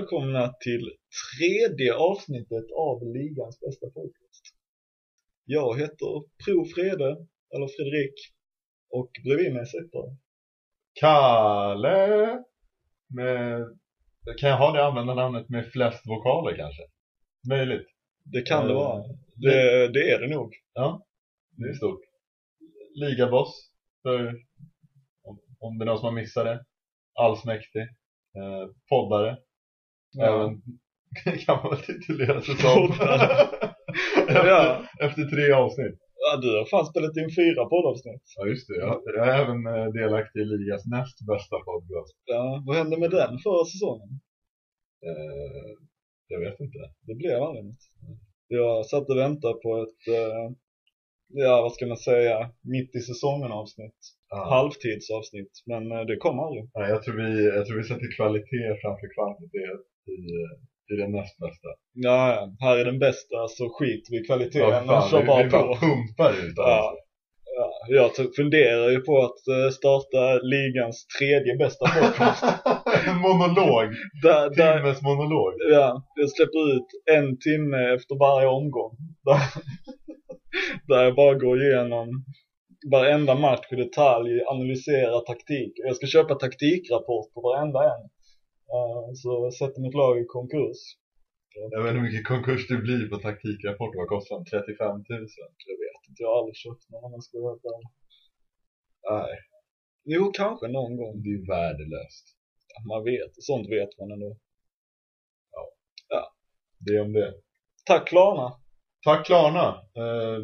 välkomna till tredje avsnittet av Ligans bästa podcast. Jag heter Pro Frede, eller Fredrik, och bredvid mig sitter Kalle med, kan jag ha det använda namnet med flest vokaler kanske? Möjligt. Det kan det Eh, vara. Det, det är det nog. Ja, det är stort. Ligaboss, för om, om det är någon som har missat det. Allsmäktig. Eh, poddare. Även kan man väl titulera sig som. Efter, Ja. efter tre avsnitt. Ja, du har fan spelat in fyra poddavsnitt. Ja just det, jag, jag är även eh, delaktig i ligas näst bästa podcast. Ja, vad hände med den förra säsongen? Eh, jag vet inte. Det blev aldrig något. Jag satt och väntade på ett, eh, ja vad ska man säga, mitt i säsongen avsnitt. Ah. Halvtidsavsnitt, men eh, det kom aldrig. Nej, jag, tror vi, jag tror vi sätter kvalitet framför kvantitet i, i den näst bästa. Ja, ja, här är den bästa så skiter vi i kvaliteten Ja, och fan, kör vi, bara vi på. bara pumpar ut Ja. alltså. Ja, jag t- funderar ju på att eh, starta ligans tredje bästa podcast. en monolog. där, där, Timmes monolog. ja, jag släpper ut en timme efter varje omgång. Där, där jag bara går igenom varenda match i detalj, analyserar taktik. Jag ska köpa taktikrapport på varenda en. Eh, så sätter mitt lag i konkurs. Jag vet inte hur mycket konkurs det blir på taktikrapport. Vad kostar den? 35 000? Jag vet inte, jag har aldrig köpt någon om jag ska vara. Nej, Jo, kanske någon gång. det är värdelöst. Man vet, sånt vet man ändå. Det är om det. Tack Klarna! Tack Klarna, eh,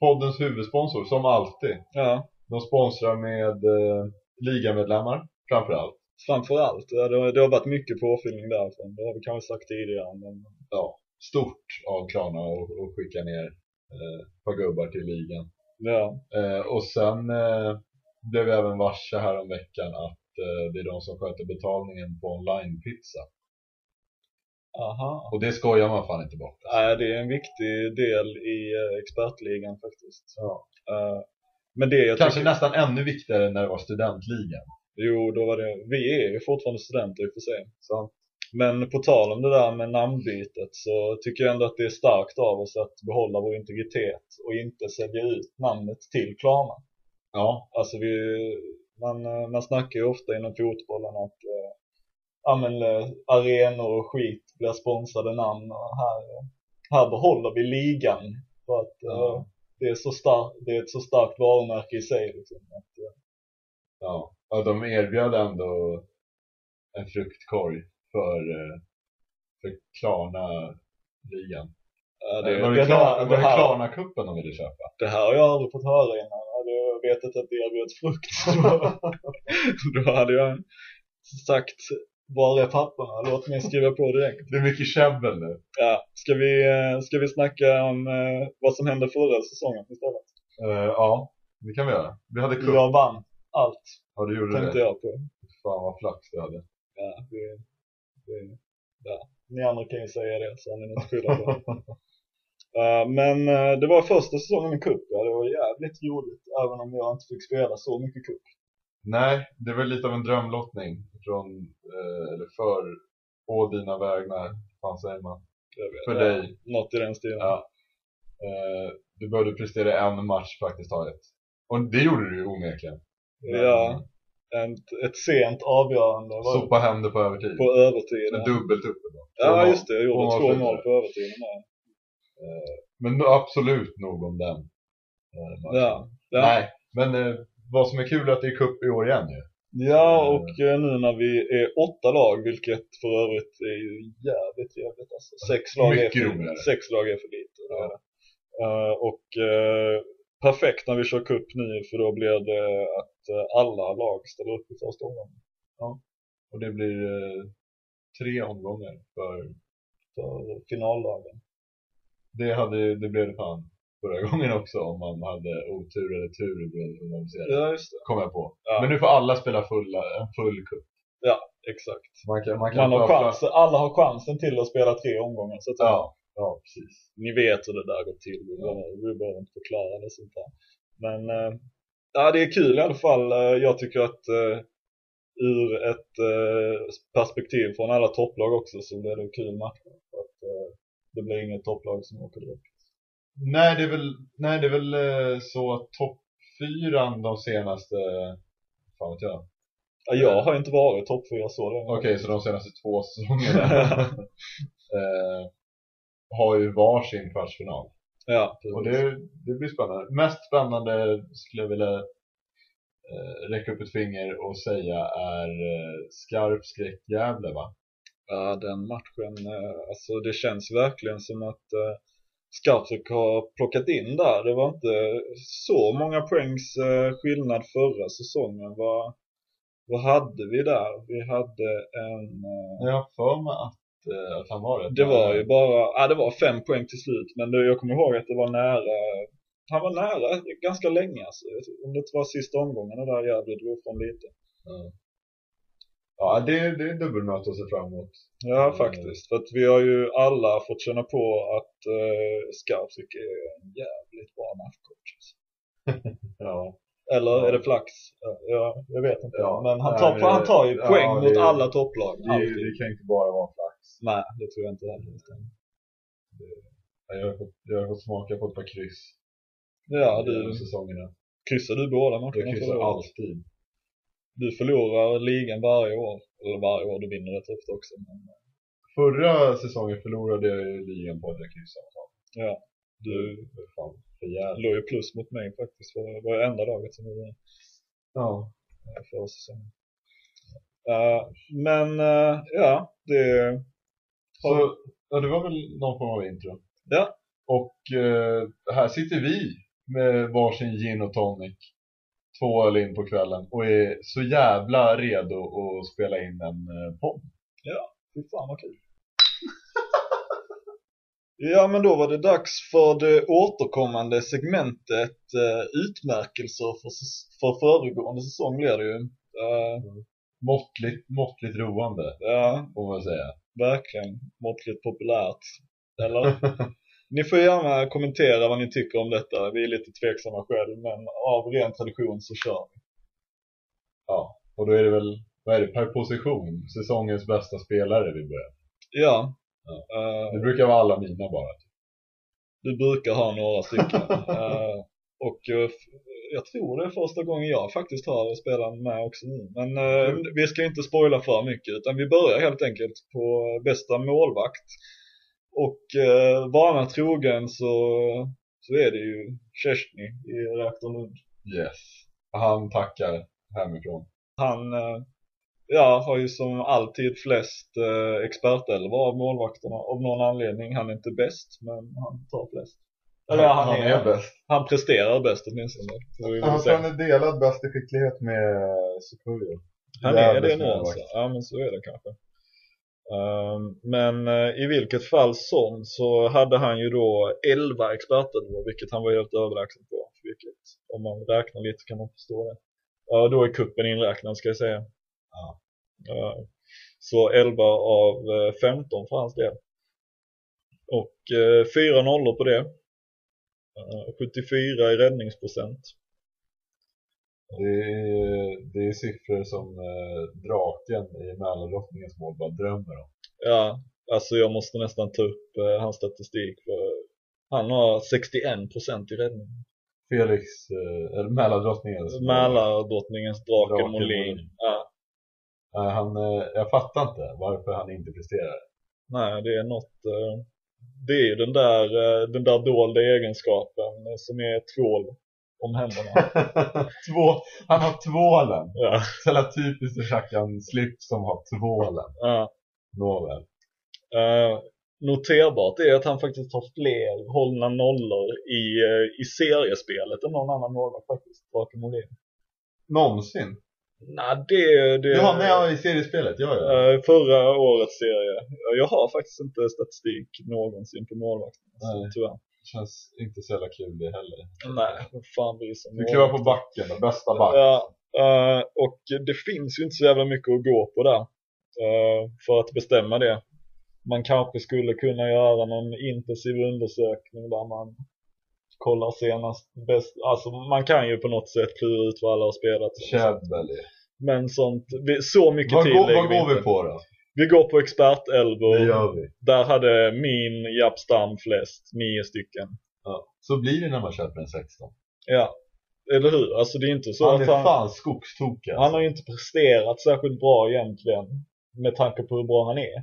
poddens huvudsponsor, som alltid. Ja, De sponsrar med eh, ligamedlemmar, framför allt. Framförallt. Det, det har varit mycket påfyllning därifrån. Det har vi kanske sagt tidigare. Men, Ja, stort av Klarna att skicka ner eh, ett par gubbar till ligan. ja, Eh, och sen eh, blev vi även varse här om veckan att eh, det är de som sköter betalningen på online-pizza. aha. Och det skojar man fan inte bort. Nej, det är en viktig del i eh, expertligan faktiskt. Ja. Eh, men det Kanske tycker, nästan ännu viktigare när det var studentligan. Jo, då var det, vi är ju fortfarande studenter i och för sig. Så. Men på tal om det där med namnbytet så tycker jag ändå att det är starkt av oss att behålla vår integritet och inte sälja ut namnet till Klarna. Ja, Alltså vi, man, man snackar ju ofta inom fotbollen att eh, arenor och skit blir sponsrade namn och här, eh, här behåller vi ligan för att eh, Ja. det, är så stark, det är ett så starkt varumärke i sig. Liksom, att, eh, ja. Och de erbjöd ändå en fruktkorg för, eh, för Klarna-ligan. ja, Det, det, var det, det, Klar, här, var det, det här, Klarna-cupen de ville köpa? det här har jag aldrig fått höra innan. Hade jag vetat att det erbjöds frukt då hade jag sagt var är papperna? Låt mig skriva på direkt. Det är mycket käbbel nu. Ja, ska vi, eh, ska vi snacka om eh, vad som hände förra säsongen istället? Eh, ja, det kan vi göra. Vi hade cup. Jag vann allt, Ja, du gjorde tänkte det. jag på. Fan vad flax du hade. Ja, det, det, ja. Ni andra kan ju säga det, så ni något att skylla på. Eh, men eh, det var första säsongen med cup, ja, det var jävligt roligt, även om jag inte fick spela så mycket cup. Nej, det var lite av en drömlottning från, eh, eller för, på dina vägnar, fan säger man? För ja, dig. Något i den stilen. Ja. Du behövde prestera en match praktiskt taget. Och det gjorde du ju onekligen. Ja. Ett, ett sent avgörande Sopa händer på övertid. på övertid. Med dubbelt uppe då. Ja, just det. Jag gjorde Två mål på övertiden med. Men nu absolut nog om den. eh. Ja. ja. Nej, men eh, vad som är kul är att det är cup i år igen ju. Ja, och eh, nu när vi är åtta lag, vilket för övrigt är jävligt trevligt alltså. Sex lag, är Mycket för, roligare. sex lag är för lite. det Ja. är det. Eh, och eh, perfekt när vi kör cup nu, för då blir det att eh, alla lag ställer upp i första omgången. Och det blir eh, tre omgångar för För finallagen. det, hade, det blev det fan förra gången också om man hade otur eller tur i det Ja, just det. kom jag på. Ja. Men nu får alla spela fulla, en full cup. Exakt. Man kan, man kan Man har chans, alla har chansen till att spela tre omgångar så att. Ja, ja, precis. Ni vet hur det där går till, vi behöver, vi behöver inte förklara det sånt där. Men eh, ja, det är kul i alla fall. Eh, Jag tycker att eh, ur ett perspektiv från alla topplag också så blir det kul matcher. För att, det blir inget topplag som åker direkt. Nej, det är väl, nej, det är väl så att toppfyran de senaste, fan vet jag. Ja, jag har inte varit topp 4 så länge. Okej, så de senaste två säsongerna eh, har ju varsin kvartsfinal. Ja, Och det, det blir spännande. Mest spännande skulle jag vilja eh, räcka upp ett finger och säga är eh, skarp skräck Gävle va? Ja, den matchen, eh, alltså det känns verkligen som att eh, Skarpsök har plockat in där. Det var inte så många poängs eh, skillnad förra säsongen. Vad, vad hade vi där? Vi hade en... Eh, Jag har för mig att, att han var det. det var ju bara, ja det var fem poäng till slut. Men jag kommer ihåg att det var nära, han var nära ganska länge alltså. Om det inte var sista omgången där Gävle drog från lite. Ja, det, det är dubbelmöte att se fram emot. Ja, Mm. faktiskt. För att vi har ju alla fått känna på att uh, Skarpsvik är en jävligt bra matchcoach. Alltså. Ja. Eller Ja. är det flax? Ja, Ja, jag vet inte. Ja. Men han Nej, tar, det- han tar ju ja, poäng det- mot alla topplag. Det, det kan inte bara vara flax. Nej, det tror jag inte heller. Jag har fått, jag har fått smaka på ett par kryss Ja, du, säsongerna. kryssar du båda matcherna? Jag kryssar alltid. Du förlorar ligan varje år. Eller varje år, du vinner rätt ofta också. Men, Förra säsongen förlorade jag ligan på att jag kryssade. ja, du låg ju plus mot mig faktiskt. Det var det enda laget som det. Ja. förra säsongen. Eh, men uh, ja, det... Så, ja, det var väl någon form av intro. Ja. Och eh, här sitter vi med varsin gin och tonic. Två öl in på kvällen och är så jävla redo att spela in en eh, podd. Fy fan vad kul. Ja men då var det dags för det återkommande segmentet uh, utmärkelser för, för föregående säsong blir det ju. Eh, Måttligt, måttligt roande, ja, får man säga. verkligen måttligt populärt. Eller? ni får gärna kommentera vad ni tycker om detta. Vi är lite tveksamma själv men av ren tradition så kör vi. Ja, och då är det väl, vad är det, per position, säsongens bästa spelare vi börjar. Ja. Ja. Eh, Det brukar vara alla mina bara. Du brukar ha några stycken. Eh, och eh, jag tror det är första gången jag faktiskt har spelat med också nu. Men Mm. vi ska inte spoila för mycket utan vi börjar helt enkelt på bästa målvakt. Och eh, vana trogen så, så är det ju Kerstin i Reaktor Lund. Yes. Han tackar hemifrån. Han eh, ja, har ju som alltid flest eh, expertelvor av målvakterna av någon anledning. Han är inte bäst men han tar flest. Eller ja, han, är, bäst. han presterar bäst åtminstone. Han se. är delad bäst i skicklighet med Sukuyo. Han är Jävligt det nu alltså. Ja men så är det kanske. Ehm, men eh, i vilket fall som så hade han ju då 11 expertelvor vilket han var helt överlägsen på. Vilket om man räknar lite kan man förstå det. Ja då är kuppen inräknad ska jag säga. Ja. Eh, så 11 av eh, 15 för hans del. Och eh, 4 nollor på det. Eh, 74 i räddningsprocent. Det är, det är siffror som eh, draken i Mälardrottningens mål bara drömmer om. Ja, alltså jag måste nästan ta upp eh, hans statistik för han har 61% i räddning. Felix, eh, eller Mälardrottningens. Mälardrottningens Draken Draken Molin. Molin. Ja, han, eh, jag fattar inte varför han inte presterar. nej det är något, eh, det är ju den där, eh, den där dolda egenskapen som är tvål om händerna. Två, han har tvålen. ja, Så jävla typiskt tjacka en slips som har tvålen. ja. Nåväl. Eh, noterbart är att han faktiskt har fler hållna nollor i, i seriespelet än någon annan målvakt faktiskt, Draken Molin. Någonsin? Nej, det, det Jaha, nej, i seriespelet. Ja, ja. Eh, förra årets serie. Jag har faktiskt inte statistik någonsin på målvakten. Så tyvärr. Känns inte så jävla kul det heller. Nej, vad fan bryr sig om Du kliver på backen då, bästa back. Ja, eh, och det finns ju inte så jävla mycket att gå på där. eh, för att bestämma det. Man kanske skulle kunna göra någon intensiv undersökning där man kollar senast bäst. Alltså man kan ju på något sätt klura ut vad alla har spelat. Chadbelly. Men sånt, vi, så mycket Vad, tid går, vad går vi inte. på då? Vi går på expertelvor. Det gör vi. Där hade min Japp Stam flest, nio stycken. Ja. Så blir det när man köper en 16. Ja, eller hur? Alltså det är inte så Han är att han, fan skogstokig han alltså. har ju inte presterat särskilt bra egentligen. Med tanke på hur bra han är.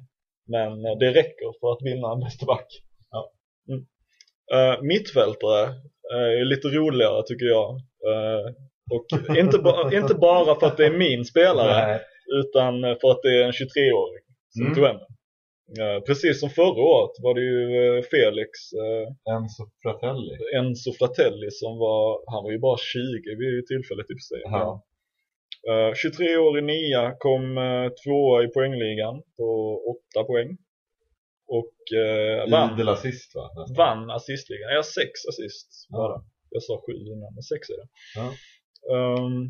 Men eh, det räcker för att vinna en bästa back. Ja. Mm. Uh, mittfältare eh, är lite roligare tycker jag. Eh, och inte, ba- inte bara för att det är min spelare. Nej. Utan för att det är en 23-åring som Mm. tog hem den. Eh, precis som förra året var det ju eh, Felix eh, Enzo Fratelli. Enzo Fratelli som var, han var ju bara 20 vid tillfället i och för sig. Ja. Eh, 23 år i nia, kom uh, tvåa i poängligan på 8 poäng. Och uh, vann, Idel assist va? Nästan. vann assistligan. Ja, sex assist bara. Jag sa sju innan, men sex är det. Ja. Ehm,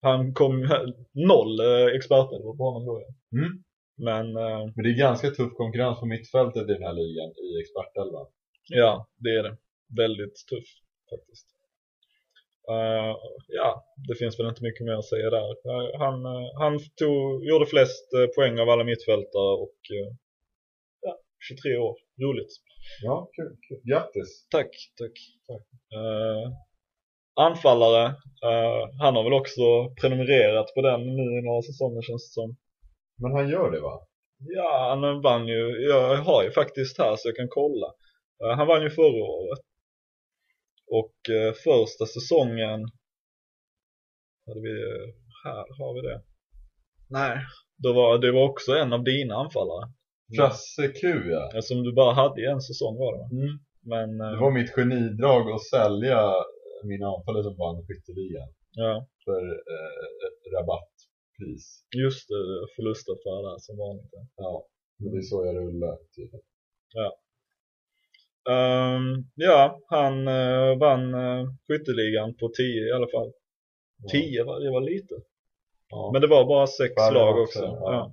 han kom noll uh, experter på honom då. Ja. Mm. Men eh, Men det är ganska tuff konkurrens på mittfältet i den här ligan i expertelvan. Ja, det är det. Väldigt tuff faktiskt. Eh, ja, det finns väl inte mycket mer att säga där. Eh, han eh, han tog, gjorde flest eh, poäng av alla mittfältare och eh, ja, 23 år. Roligt. Ja, kul, kul. Grattis! Tack, tack. tack. Eh, anfallare, eh, han har väl också prenumererat på den nu i några säsonger känns det som. Men han gör det va? Ja, han vann ju, jag har ju faktiskt här så jag kan kolla. Eh, han vann ju förra året. Och första säsongen hade vi, här har vi det. Nej, då var, det var också en av dina anfallare. Frasse Q ja. Ja, Som du bara hade i en säsong var det? Mm. Men, eh, Det var mitt genidrag att sälja mina anfallare som vann skytteligan ja, för eh, rabattpris. just det, förlustaffär där som vanligt. ja. Ja, men det är så jag rullar typ. Ehm, ja, han eh, vann uh, skytteligan på 10 i alla fall. 10 var, det var lite. Ja. Men det var bara sex Färre lag också, också. ja.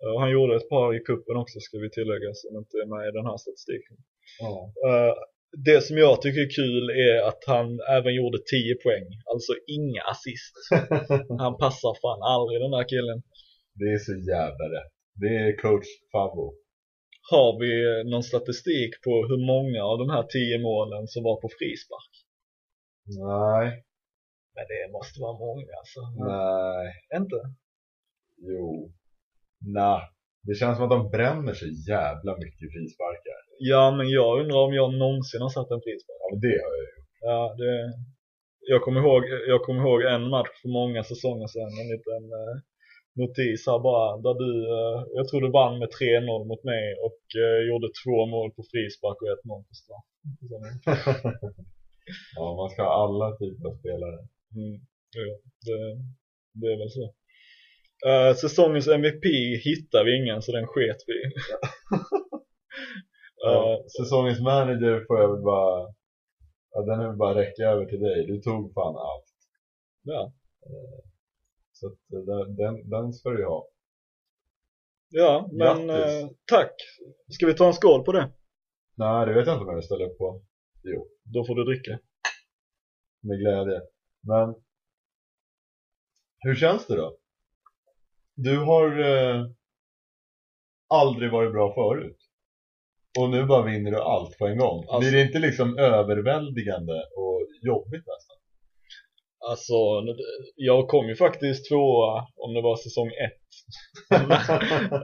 Ja. Och han gjorde ett par i kuppen också ska vi tillägga som inte är med i den här statistiken. ja. Eh, det som jag tycker är kul är att han även gjorde 10 poäng. Alltså inga assist. Han passar fan aldrig den där killen. Det är så jävla rätt. Det är coach Favvo. Har vi någon statistik på hur många av de här 10 målen som var på frispark? Nej, Men det måste vara många alltså. nej, Inte? jo, nej. Det känns som att de bränner så jävla mycket frisparkar. Ja, men jag undrar om jag någonsin har satt en frispark. Ja, men det har jag ju. Ja, det... Jag kommer ihåg, jag kommer ihåg en match för många säsonger sedan, en liten eh, notis här bara, där du, eh, jag tror du vann med 3-0 mot mig och eh, gjorde två mål på frispark och ett mål på straff. ja, man ska ha alla typer av spelare. Mm, ja, det, det är väl så. Eh, säsongens MVP hittar vi ingen så den sket vi Eh, säsongens manager får jag väl bara, ja, den är väl bara räcka över till dig. Du tog fan allt. ja. Så att den, den, ska du ha. ja, men eh, tack. Ska vi ta en skål på det? Nej, det vet jag inte om jag ställa upp på. Jo, Då får du dricka. med glädje. Men hur känns det då? Du har eh, aldrig varit bra förut. Och nu bara vinner du allt på en gång. Alltså- Blir det inte liksom överväldigande och jobbigt nästan? Alltså, jag kom ju faktiskt tvåa om det var säsong ett.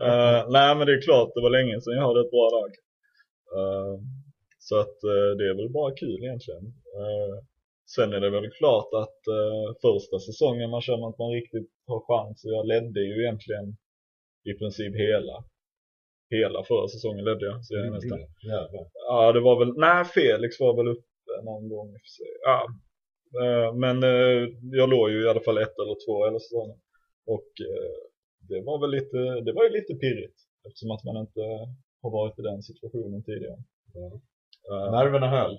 Eh, nej men det är klart, det var länge sedan jag hade ett bra lag. Eh, så att eh, det är väl bara kul egentligen. Eh, sen är det väl klart att eh, första säsongen man känner att man riktigt har chans. Och jag ledde ju egentligen i princip hela. Hela förra säsongen ledde jag. Så jag är nästan Jävlar. Ja, det var väl, nej Felix var väl uppe någon gång i för sig. Ja. Eh, Men eh, jag låg ju i alla fall ett eller två hela säsongen. Och eh, det var väl lite, det var ju lite pirrigt. Eftersom att man inte har varit i den situationen tidigare. Eh, Nerverna höll.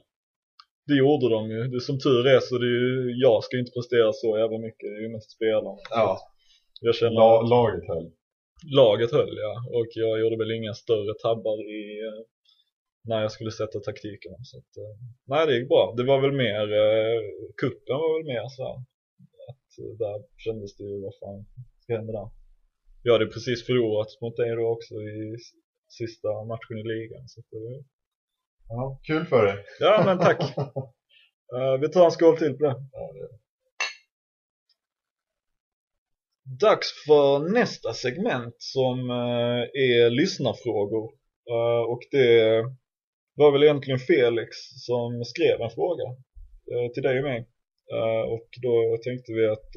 Det gjorde de ju. Det, som tur är så det är ju, jag ska inte prestera så jävla mycket. Det är ju mest spelarna. Ja. Jag känner La, laget höll. laget höll ja. Och jag gjorde väl inga större tabbar i eh, när jag skulle sätta taktikerna. Så att, eh, nej det gick bra. Det var väl mer, eh, kuppen var väl mer så här, att där kändes det ju, vad fan ska hända där? Jag hade precis förlorat mot dig då också i sista matchen i ligan. Så att det, Ja, kul för dig. ja men tack! Eh, vi tar en skål till på det. Ja, det Dags för nästa segment som eh, är lyssnarfrågor. Eh, och det var väl egentligen Felix som skrev en fråga till dig och mig. Och då tänkte vi att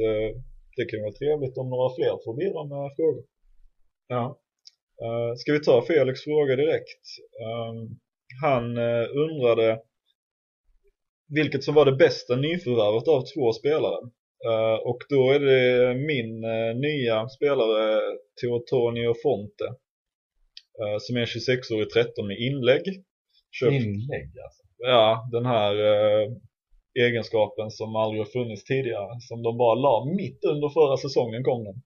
det kan vara trevligt om några fler får bidra med frågor. Ja. Uh, ska vi ta Felix fråga direkt? Ehm, han eh, undrade vilket som var det bästa nyförvärvet av två spelare. Eh, och då är det min eh, nya spelare Teotonio Fonte som är 26-årig 13 med inlägg. Köpt, Inlägg alltså. ja, den här egenskapen som aldrig har funnits tidigare som de bara la mitt under förra säsongen kom den.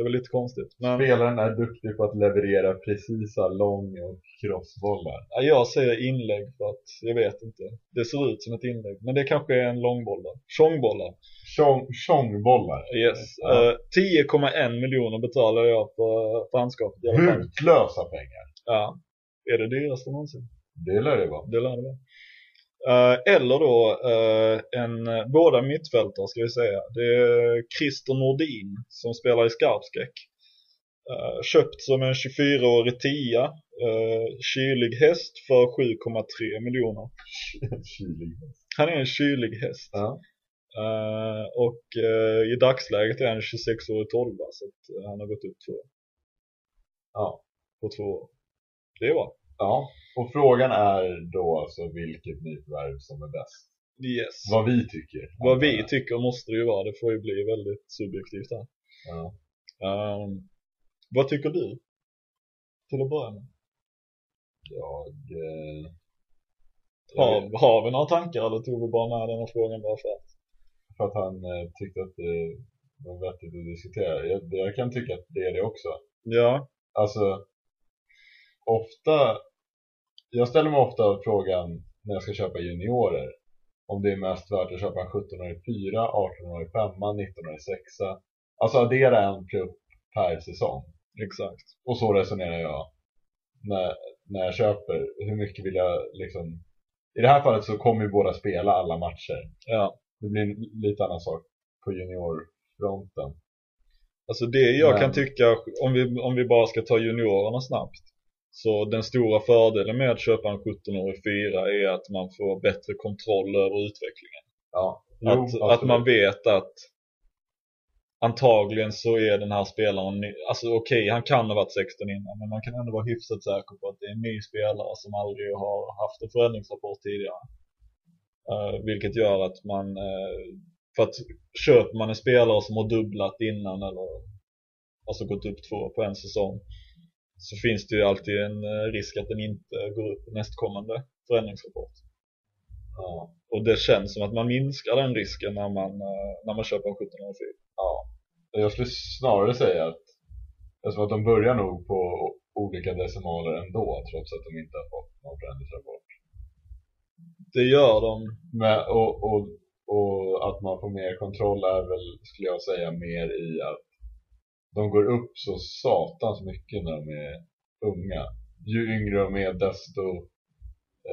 Det var lite konstigt. Men Spelaren är duktig på att leverera precisa lång och crossbollar. ja, jag säger inlägg för att jag vet inte. Det ser ut som ett inlägg. Men det kanske är en långboll. Tjongbollar. Tjong, tjongbollar. Yes. Ja. Eh, 10,1 miljoner betalade jag för fanskapet i alla fall. Hutlösa pengar. Ja. Är det dyraste någonsin? Det lär det vara. Det lär det vara. Eh, eller då eh, en, båda mittfältare ska vi säga. Det är Christer Nordin som spelar i skarpskräck. Eh, köpt som en 24-årig tia. Kylig häst för 7,3 miljoner. Han är en kylig häst. Ja. Och i dagsläget är han 26-årig 12 så att eh, han har gått upp två. Ja. På två år. Det är bra. Ja. Och frågan är då alltså vilket nyförvärv som är bäst. Yes. Vad vi tycker. Vad vi tycker måste det ju vara. Det får ju bli väldigt subjektivt här. Ja. Ehm, vad tycker du? Till att börja med. Jag... Eh, Har, har vi några tankar eller tog vi bara med den här frågan bara för att? för att han eh, tyckte att det var vettigt att diskutera. Jag, jag kan tycka att det är det också. Ja. Alltså, ofta, jag ställer mig ofta frågan när jag ska köpa juniorer om det är mest värt att köpa en 17-årig 4, 18-årig 5, 19-årig 6. Alltså addera en plupp per säsong. Exakt. Och så resonerar jag när, när jag köper. Hur mycket vill jag liksom... I det här fallet så kommer ju båda spela alla matcher. Ja. Det blir en lite annan sak på juniorfronten. Alltså det jag Men- kan tycka, om vi, om vi bara ska ta juniorerna snabbt. Så den stora fördelen med att köpa en 17-årig 4 är att man får bättre kontroll över utvecklingen. Ja, att, absolut. att man vet att antagligen så är den här spelaren ny. Alltså okej, han kan ha varit 16 innan men man kan ändå vara hyfsat säker på att det är en ny spelare som aldrig har haft en förändringsrapport tidigare. Eh, vilket gör att man, eh, för att köper man en spelare som har dubblat innan eller alltså gått upp två på en säsong så finns det ju alltid en eh, risk att den inte går upp i nästkommande förändringsrapport. Ja. Och det känns som att man minskar den risken när man, eh, när man köper en 1704. Ja. Jag skulle snarare säga att, alltså att de börjar nog på olika decimaler ändå trots att de inte har fått någon förändringsrapport. Det gör de. Men, och, och, och att man får mer kontroll är väl, skulle jag säga, mer i att de går upp så satans mycket när de är unga. Ju yngre de är desto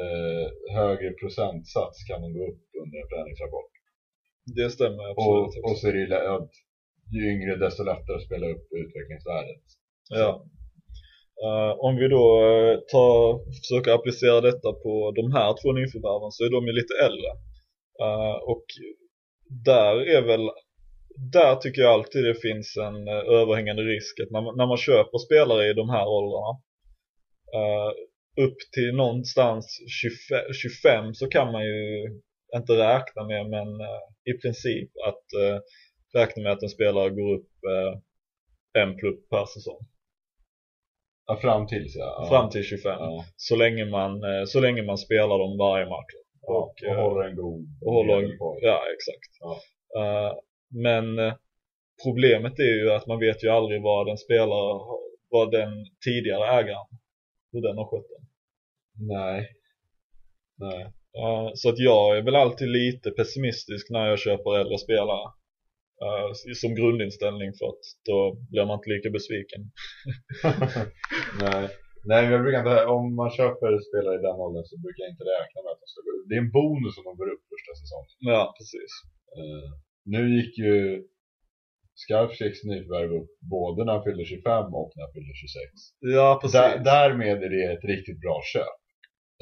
eh, högre procentsats kan de gå upp under en förändringsrapport. Det stämmer Och, absolut. och så är det ju ju yngre desto lättare att spela upp utvecklingsvärdet. ja. Eh, om vi då eh, tar, försöker applicera detta på de här två nyförvärven så är de ju lite äldre. Eh, och där är väl, där tycker jag alltid det finns en eh, överhängande risk att när man, när man köper spelare i de här åldrarna eh, upp till någonstans 25, 25 så kan man ju inte räkna med men eh, i princip att eh, räkna med att en spelare går upp en plupp per säsong. Ja, fram tills ja. ja. Fram till 25. Ja, Så, länge man, så länge man spelar dem varje match. och, Och, och håller en god och håller, medelform. ja exakt. Ja. Eh, men eh, problemet är ju att man vet ju aldrig vad den spelare, vad den tidigare ägaren, hur den har skött den. Nej. Nej. Eh, så att jag är väl alltid lite pessimistisk när jag köper äldre spelare. eh, som grundinställning för att då blir man inte lika besviken. Nej. Nej, jag brukar inte, om man köper spelare i den åldern så brukar jag inte räkna med att de ska gå upp. Det är en bonus om de går upp första säsongen. Ja, precis. Nu gick ju Skarpseks nyförvärv upp både när han fyllde 25 och när han fyllde 26. Ja, precis. Där, därmed är det ett riktigt bra köp.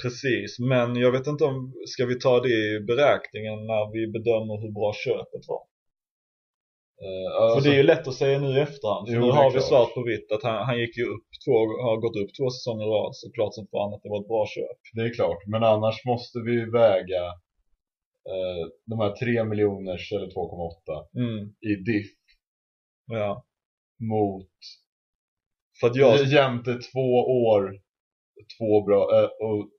Precis, men jag vet inte om, ska vi ta det i beräkningen när vi bedömer hur bra köpet var? För alltså, det är ju lätt att säga nu i efterhand, för Jo, nu har vi klart. svart på vitt att han, han gick ju upp två, har gått upp två säsonger i rad, så klart som fan att det var ett bra köp. Det är klart, men annars måste vi väga eh, de här 3 miljoners eller 2,8 Mm, i diff ja. mot För att jag, jämte två år, två bra, eh, och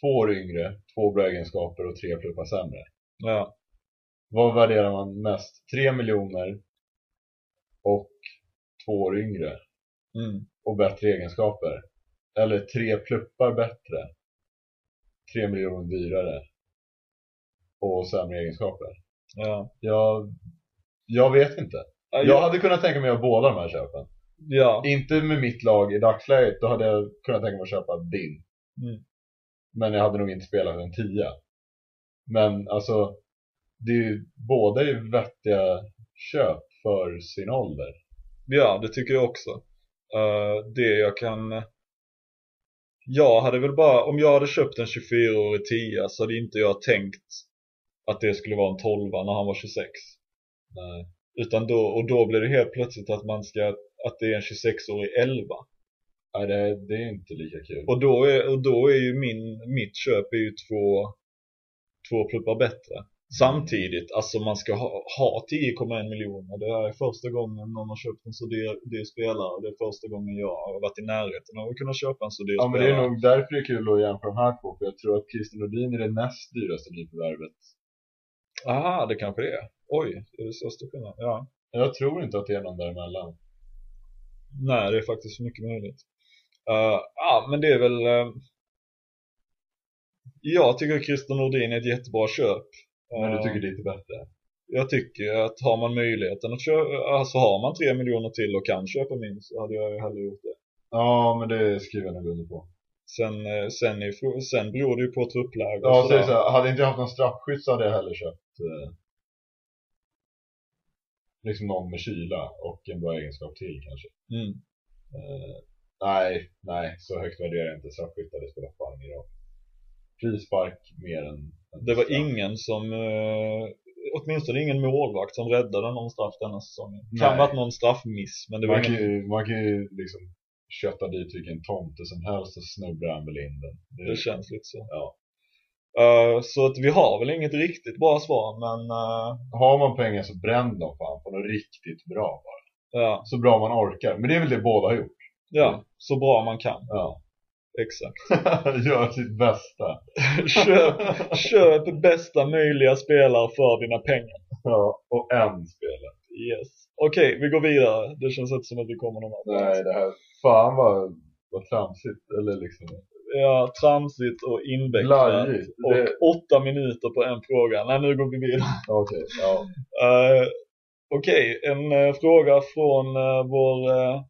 två år yngre, två bra egenskaper och tre pluppar sämre. ja, Vad värderar man mest? 3 miljoner och två år yngre mm, och bättre egenskaper? Eller tre pluppar bättre? 3 miljoner dyrare och sämre egenskaper? ja. Jag, jag vet inte. Ja, Jag hade kunnat tänka mig att göra båda de här köpen. ja, Inte med mitt lag i dagsläget, då hade jag kunnat tänka mig att köpa din. Mm. Men jag hade nog inte spelat en tia. Men alltså, det är ju, båda är ju vettiga köp för sin ålder. ja, det tycker jag också. Eh, det jag kan... Jag hade väl bara, om jag hade köpt en 24-årig tia så hade inte jag tänkt att det skulle vara en 12 när han var 26. Nej. Utan då, och då blir det helt plötsligt att man ska, att det är en 26-årig 11. Nej, det, det är inte lika kul. Och då är, och då är ju min, mitt köp är ju två, två pluppar bättre. Samtidigt, alltså man ska ha, ha 10,1 miljoner. Det är första gången någon har köpt en så dyr, dyr spelare. Det är första gången jag har varit i närheten av att kunna köpa en så dyr Ja, men det spelare. är nog därför det är kul att jämföra de här två. För jag tror att Christer Nordin är det näst dyraste nyförvärvet. Aha, det kanske det är. Oj, är det så stor skillnad? Ja. Jag tror inte att det är någon däremellan. Nej, det är faktiskt mycket möjligt. Uh, ja, men det är väl... eh, jag tycker Christer Nordin är ett jättebra köp. Men du Eh, tycker det är lite bättre? Jag tycker att har man möjligheten att köpa, alltså har man tre miljoner till och kan köpa min så hade jag ju hellre gjort det. Ja, men det skriver jag nog under på. Sen, sen, frå- sen beror det ju på truppläge Ja, så här, hade inte jag haft någon straffskytt så hade jag hellre köpt eh, liksom någon med kyla och en bra egenskap till kanske. Mm. Eh, nej, nej, så högt värderar jag inte straffskyttar, det spelar fan ingen roll. Frispark mer än, än Det var straff. ingen som, eh, åtminstone ingen målvakt som räddade någon straff denna säsongen. Kan Nej. varit någon straffmiss, men det var Man kan, ingen, ju, man kan ju liksom kötta dit vilken tomte som helst och snubblar han väl in den. Det, det känns lite så. Ja. Eh, så att vi har väl inget riktigt bra svar, men eh, Har man pengar så bränn dem fan på något riktigt bra bara. ja, Så bra man orkar. Men det är väl det båda har gjort. ja, så bra man kan. Ja. Exakt. Gör sitt bästa. köp, köp bästa möjliga spelare för dina pengar. Ja, och en spelare. Yes. Okej, vi går vidare. Det känns inte som att vi kommer någon vart. Nej, det här, fan vad, vad tramsigt. Eller liksom, Ja, tramsigt och invecklat. Och Det- åtta minuter på en fråga. Nej, nu går vi vidare. Okej, ja. Uh, Okej, en eh, fråga från uh, vår uh,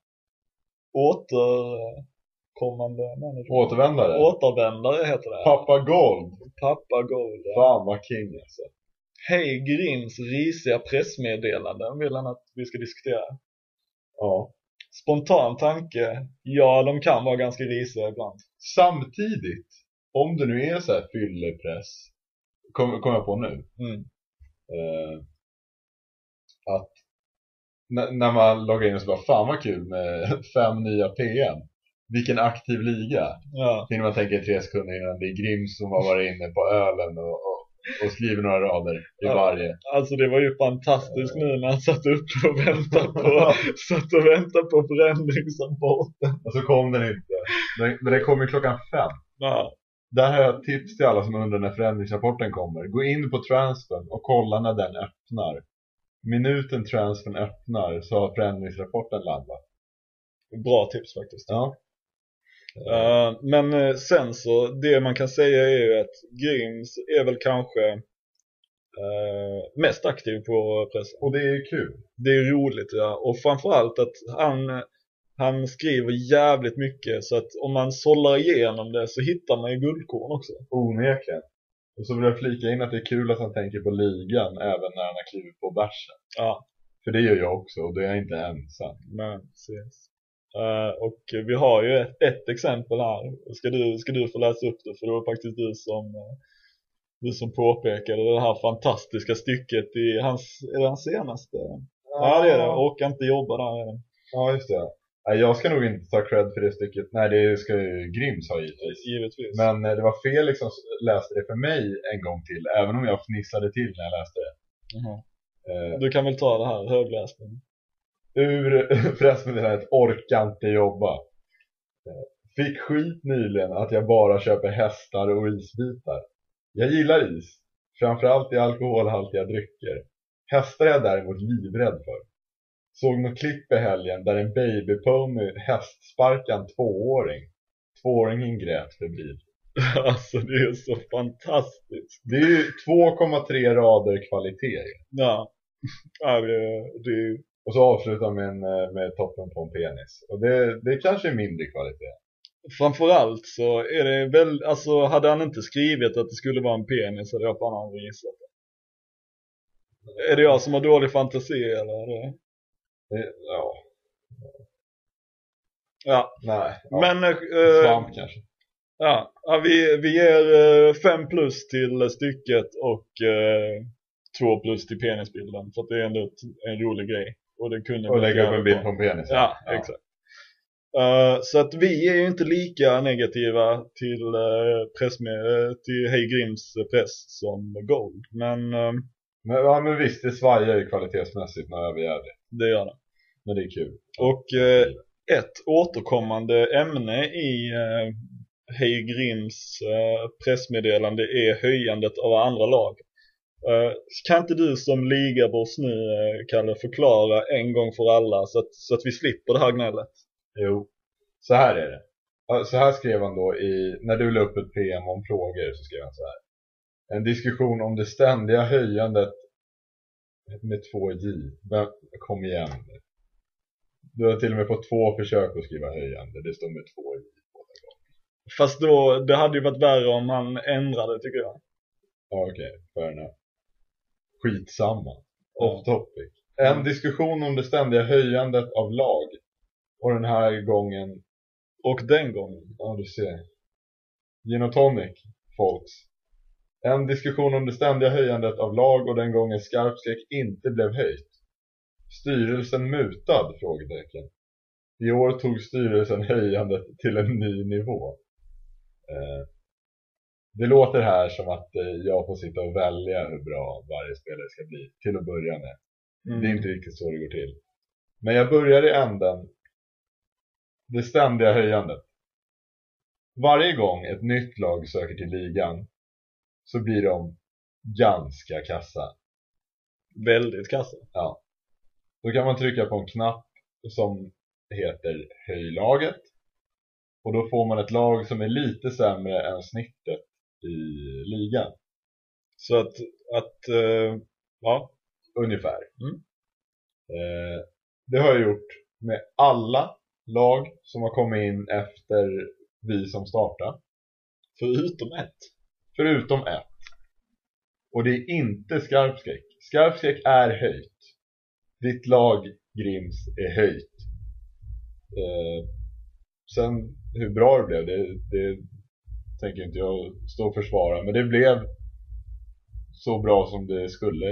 återkommande manager. Återvändare. Återvändare heter det. Pappa Gold. Pappa Gold. ja. Fan vad king alltså. Hej Grins risiga pressmeddelanden vill han att vi ska diskutera. Ja. Spontan tanke, ja de kan vara ganska risiga ibland. Samtidigt, om det nu är så här fyllepress, kommer kom jag på nu, Mm. eh, att när man loggar in och så bara, fan vad kul med fem nya PM. Vilken aktiv liga. Ja, Hinner man tänka i tre sekunder innan det är Grim som har varit inne på ölen och, och, skriver några rader i Ja. varje. alltså det var ju fantastiskt nu när han satt upp och väntade på, satt och väntade på förändringsrapporten. Och så kom den inte. Men, men den kommer klockan fem. Ja, Där har jag tips till alla som undrar när förändringsrapporten kommer. Gå in på transfern och kolla när den öppnar. Minuten transfern öppnar så har förändringsrapporten landat. bra tips faktiskt. Ja. Eh, men eh, sen så, det man kan säga är ju att Grims är väl kanske eh, mest aktiv på pressen. Och det är kul. Det är roligt ja, och framförallt att han, han skriver jävligt mycket så att om man sållar igenom det så hittar man ju guldkorn också. Onekligen. Och så vill jag flika in att det är kul att han tänker på ligan även när han har klivit på bärsen. Ja, För det gör jag också och det är jag inte ensam. men precis. Eh, och vi har ju ett, ett exempel här. Ska du, ska du få läsa upp det? För det var faktiskt du som, eh, du som påpekade det här fantastiska stycket i hans, är det hans senaste? Ja, det är det. Orkar inte jobba där. Ja, just det. Jag ska nog inte ta cred för det stycket. Nej, det ska ju Grims ha givetvis. Givetvis. Men eh, det var Felix som läste det för mig en gång till, även om jag fnissade till när jag läste det. Mhm. Eh, Du kan väl ta det här, högläsning. Ur pressmeddelandet Orka inte jobba. Eh, Fick skit nyligen att jag bara köper hästar och isbitar. Jag gillar is, framförallt i alkoholhaltiga drycker. Hästar är jag däremot livrädd för. Såg något klipp i helgen där en babypony hästsparkade en tvååring. Tvååringen grät febrilt. alltså det är så fantastiskt. Det är ju 2,3 rader kvalitet. Ja. ja det, det, Och så avslutar med, en, eh, med toppen på en penis. Och det, det kanske är mindre kvalitet. framförallt så är det väl, alltså hade han inte skrivit att det skulle vara en penis hade jag fan aldrig gissat det. Är det jag som har dålig fantasi eller? det ja, Ja, nej. Ja. men eh, Svamp kanske. ja, ja, vi, vi ger eh, fem plus till stycket och eh, två plus till penisbilden för att det är ändå en rolig grej. Och det kunde Och lägga upp en bild på en penis. Ja, exakt. Eh, så att vi är ju inte lika negativa till, uh, press med, till Hej Grims press som Gold. Men eh, Men, ja, men visst, det svajar ju kvalitetsmässigt när begär det. det gör det. Men det är kul. Och eh, ett återkommande ämne i uh, Hej Grims eh, pressmeddelande är höjandet av andra lag. Eh, kan inte du som ligaboss nu, uh, Kalle, förklara en gång för alla så att, så att vi slipper det här gnället? Jo, så här är det. Så här skrev han då i, när du la upp ett PM om frågor så skrev han så här. En diskussion om det ständiga höjandet med två J. Men kom igen nu. Du har till och med fått två försök att skriva höjande. Det står med två J båda gånger. Fast då, det hade ju varit värre om man ändrade tycker jag. Ja, okej. fair enough. Skitsamma. Off topic. En Mm. diskussion om det ständiga höjandet av lag. Och den här gången Och den gången. Ja, du ser. Gin och tonic, folks. En diskussion om det ständiga höjandet av lag och den gången skarpskräck inte blev höjt. Styrelsen mutad? Frågetecken. I år tog styrelsen höjandet till en ny nivå. Eh, det låter här som att eh, jag får sitta och välja hur bra varje spelare ska bli, till att börja med. Mm. Det är inte riktigt så det går till. Men jag börjar i änden. Det ständiga höjandet. Varje gång ett nytt lag söker till ligan så blir de ganska kassa. Väldigt kassa. Då kan man trycka på en knapp som heter Höj laget. Och då får man ett lag som är lite sämre än snittet i ligan. Så att, att eh, ja. Ungefär. Mm. Eh, det har jag gjort med alla lag som har kommit in efter vi som startade. Förutom ett. Förutom ett. Och det är inte skarpskräck. Skarpskräck är höjt. Ditt lag, Grims, är höjt. Eh, sen hur bra det blev, det, det tänker inte jag stå och försvara. Men det blev så bra som det skulle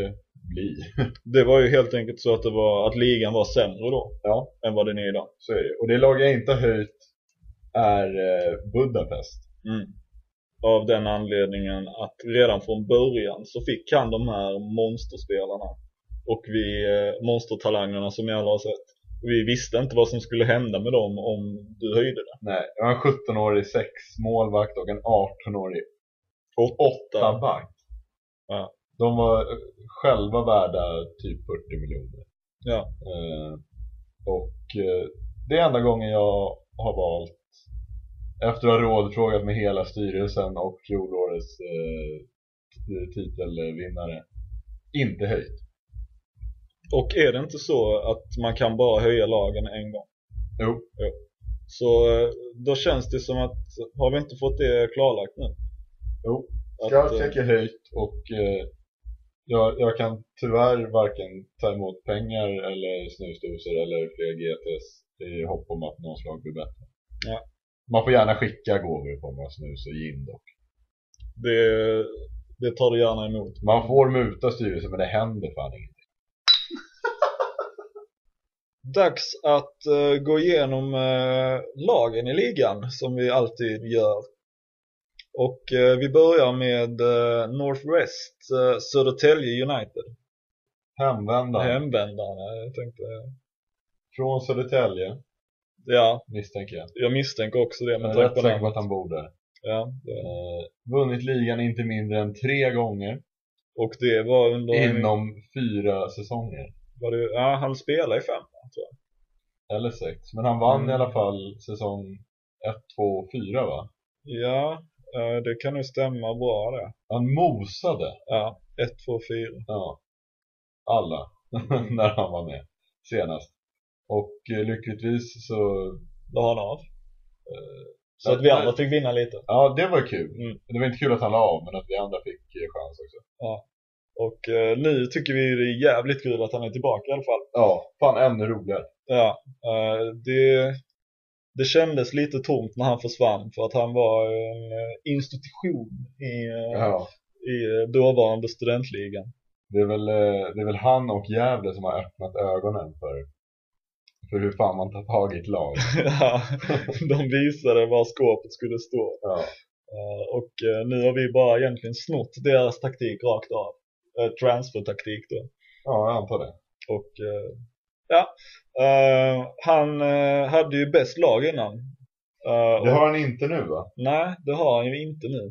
bli. Det var ju helt enkelt så att det var att ligan var sämre då. Ja. Än vad den är idag. Så är det. Och det lag jag inte har höjt är eh, Budapest. Mm. Av den anledningen att redan från början så fick han de här monsterspelarna. Och vi, eh, monstertalangerna som ni alla har sett. Vi visste inte vad som skulle hända med dem om du höjde det. Nej, jag har en 17-årig sex målvakt och en 18-årig Åtta. back. Ja. De var själva värda typ 40 miljoner. Ja. Eh, och eh, det är enda gången jag har valt efter att ha rådfrågat med hela styrelsen och fjolårets eh, titelvinnare inte höjt. Och är det inte så att man kan bara höja lagen en gång? Jo. Så eh, då känns det som att, har vi inte fått det klarlagt nu? Jo. Att, eh, är höjt och eh, jag, jag kan tyvärr varken ta emot pengar eller snusdosor eller fler GTs i hopp om att någon slag blir bättre. Ja. Man får gärna skicka gåvor i form av snus och gin dock. det, det tar du gärna emot. Man får muta styrelsen men det händer fan inget. Dags att eh, gå igenom eh, lagen i ligan som vi alltid gör. Och eh, vi börjar med Northwest Södertälje United. Hemvändare Hemvändarna, jag tänkte. från Södertälje Ja, misstänker jag. jag misstänker också det Jag med är rätt säker på att han bor där. Ja. Eh, vunnit ligan inte mindre än tre gånger Och det var under... inom fyra säsonger. Var det, ja, han spelade i fem, tror jag. Eller sex. Men han vann Mm. i alla fall säsong 1, 2 och 4 va? Ja, eh, det kan nog stämma bra det. Han mosade Ja, 1, 2, 4. ja, alla när han var med senast. Och eh, lyckligtvis så, Då har han av. eh, Så att vi andra fick vinna lite. ja det var kul. Mm. Det var inte kul att han la av men att vi andra fick chans också. Och eh, nu tycker vi det är jävligt kul att han är tillbaka i alla fall. Ja, fan ännu roligare. Ja, eh, det, det kändes lite tomt när han försvann för att han var en eh, institution i, eh, Ja. i dåvarande studentligan. Det är, väl, eh, det är väl han och Gävle som har öppnat ögonen för, för hur fan man tar tag i ett lag. Ja, de visade var skåpet skulle stå. Ja. Och nu har vi bara egentligen snott deras taktik rakt av. Uh, transfertaktik då. ja, jag antar det. Och eh, ja, eh, han eh, hade ju bäst lag innan. Eh, Det har han inte nu va? Nej, det har han ju inte nu.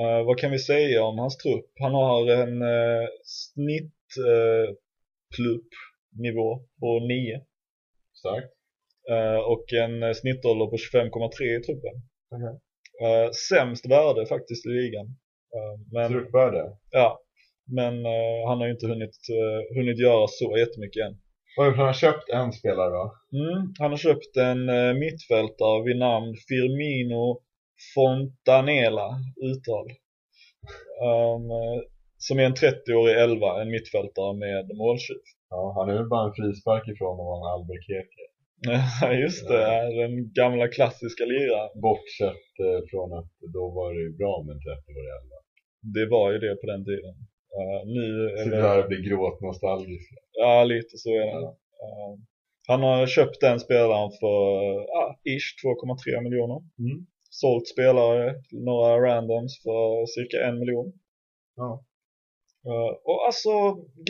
Eh, vad kan vi säga om hans trupp? Han har en uh, snitt uh, pluppnivå på 9 Starkt. eh, och en uh, snittålder på 25,3 i truppen. Eh, sämst värde faktiskt i ligan. Eh, men, Truppvärde. ja, men eh, han har ju inte hunnit, uh, hunnit göra så jättemycket än. Och han har köpt en spelare va? Mm, han har köpt en uh, mittfältare vid namn Firmino Fontanella, uttal. Um, eh, som är en 30-årig 11, en mittfältare med måltjuv. Ja, han är väl bara en frispark ifrån att vara en Albuquerque. Ja, just det. Den gamla klassiska liraren. Bortsett eh, från att då var det ju bra med en 30-årig elva. Det var ju det på den tiden. Eh, nu är Så det... där blir gråt nostalgisk. Ja, lite så är det. Ja. Eh, han har köpt den spelaren för, ja, ish 2,3 miljoner. Mm. Sålt spelare, några randoms för cirka en miljon. Ja. Eh, och alltså,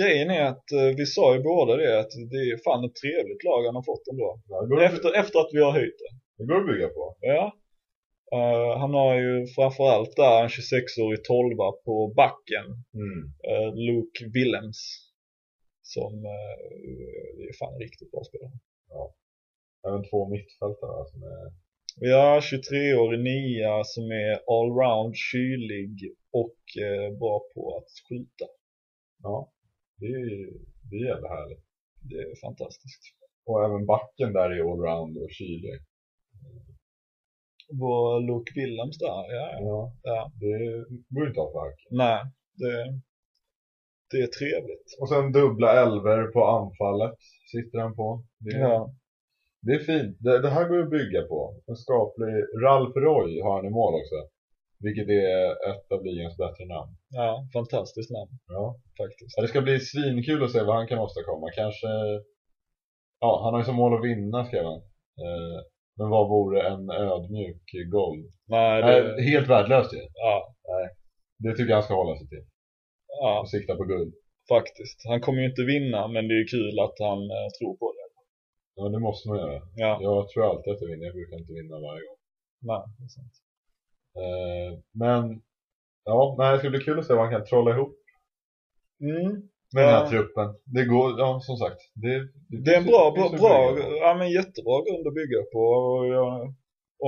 grejen är att eh, vi sa ju båda det, att det är fan ett trevligt lag han har fått ändå. Ja, Efter, efter att vi har höjt det. det går att bygga på. Ja. Eh, han har ju framförallt där en 26-årig tolva på backen, Mm. eh, Luke Willems. Som uh, är fan riktigt bra spelare. Även två mittfältare som är... Vi har 23-årig nia som är allround, kylig och eh, bra på att skjuta. Ja, det är, det är jävla härligt. Det är fantastiskt. Och även backen där är allround och kylig. Vår Luke Willems där, ja. ja. Ja, det går inte av hack. Nej, det, det är trevligt. Och sen dubbla elver på anfallet sitter han på. Det, är- Ja. det är fint. Det, det här går att bygga på. En skaplig... Ralf Roy har han i mål också. Vilket är ett av ligans bättre namn. ja, fantastiskt namn Ja. faktiskt. Ja, det ska bli svinkul att se vad han kan åstadkomma. Kanske... Ja, han har ju som mål att vinna skrev han. Eh, men vad vore en ödmjuk golv? Nej, Nej, det, helt värdelöst ju. ja, Det tycker jag han ska hålla sig till. ja, Och sikta på guld. faktiskt. Han kommer ju inte vinna, men det är kul att han eh, tror på det. Ja, det måste man göra. Ja, Jag tror alltid att jag vinner. Jag brukar inte vinna varje gång. nej, det är sant. Eh, men... Ja, nej, det ska bli kul att se vad han kan trolla ihop Mm. Med den här Ja. truppen. Det går, ja som sagt. Det, Det är en bra, bra, bra, ja men jättebra grund att bygga på jag,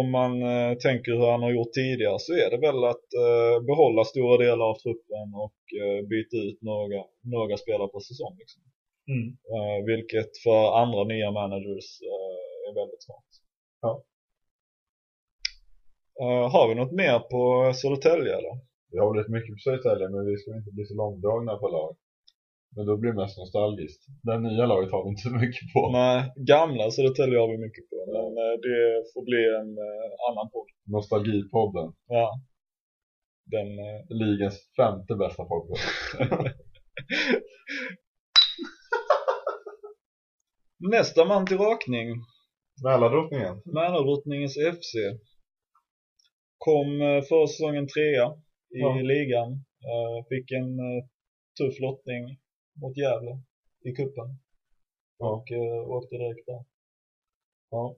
om man eh, tänker hur han har gjort tidigare så är det väl att eh, behålla stora delar av truppen och eh, byta ut några, några spelare på säsong. Liksom. Mm. Eh, vilket för andra nya managers eh, är väldigt smart. Ja. Eh, har vi något mer på Södertälje eller? Vi har väl rätt mycket på Södertälje men vi ska inte bli så långdragna på lag. Men då blir det mest nostalgiskt. Det nya laget har vi inte så mycket på. Nej, gamla Södertälje har vi mycket på men eh, det får bli en eh, annan podd. Nostalgipodden. Ja. Den, eh, Ligans femte bästa podcast. Nästa man till rakning, Mälardrottningen. Mälardrottningens FC. Kom förra säsongen trea i Ja. ligan. Fick en tuff lottning mot Gävle i kuppen och eh, åkte direkt där. Ja.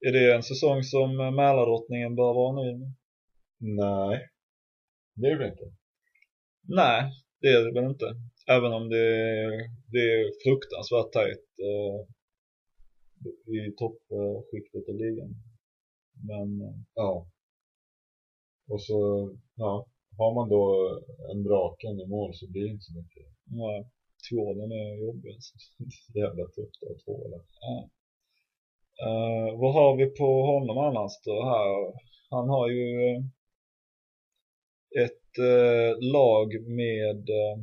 Är det en säsong som Mälardrottningen bör vara nöjd med? Nej. Det är det inte. Nej, det är det väl inte. Även om det, det är fruktansvärt tajt eh, i toppskiktet av ligan. Men eh, Ja. Och så, ja. Har man då en draken i mål så blir det inte så mycket. ja, tvålen är jobbig. alltså. Jävla tufft att ha två eller? Eh, vad har vi på honom annars då här? Han har ju eh, ett eh, lag med, eh,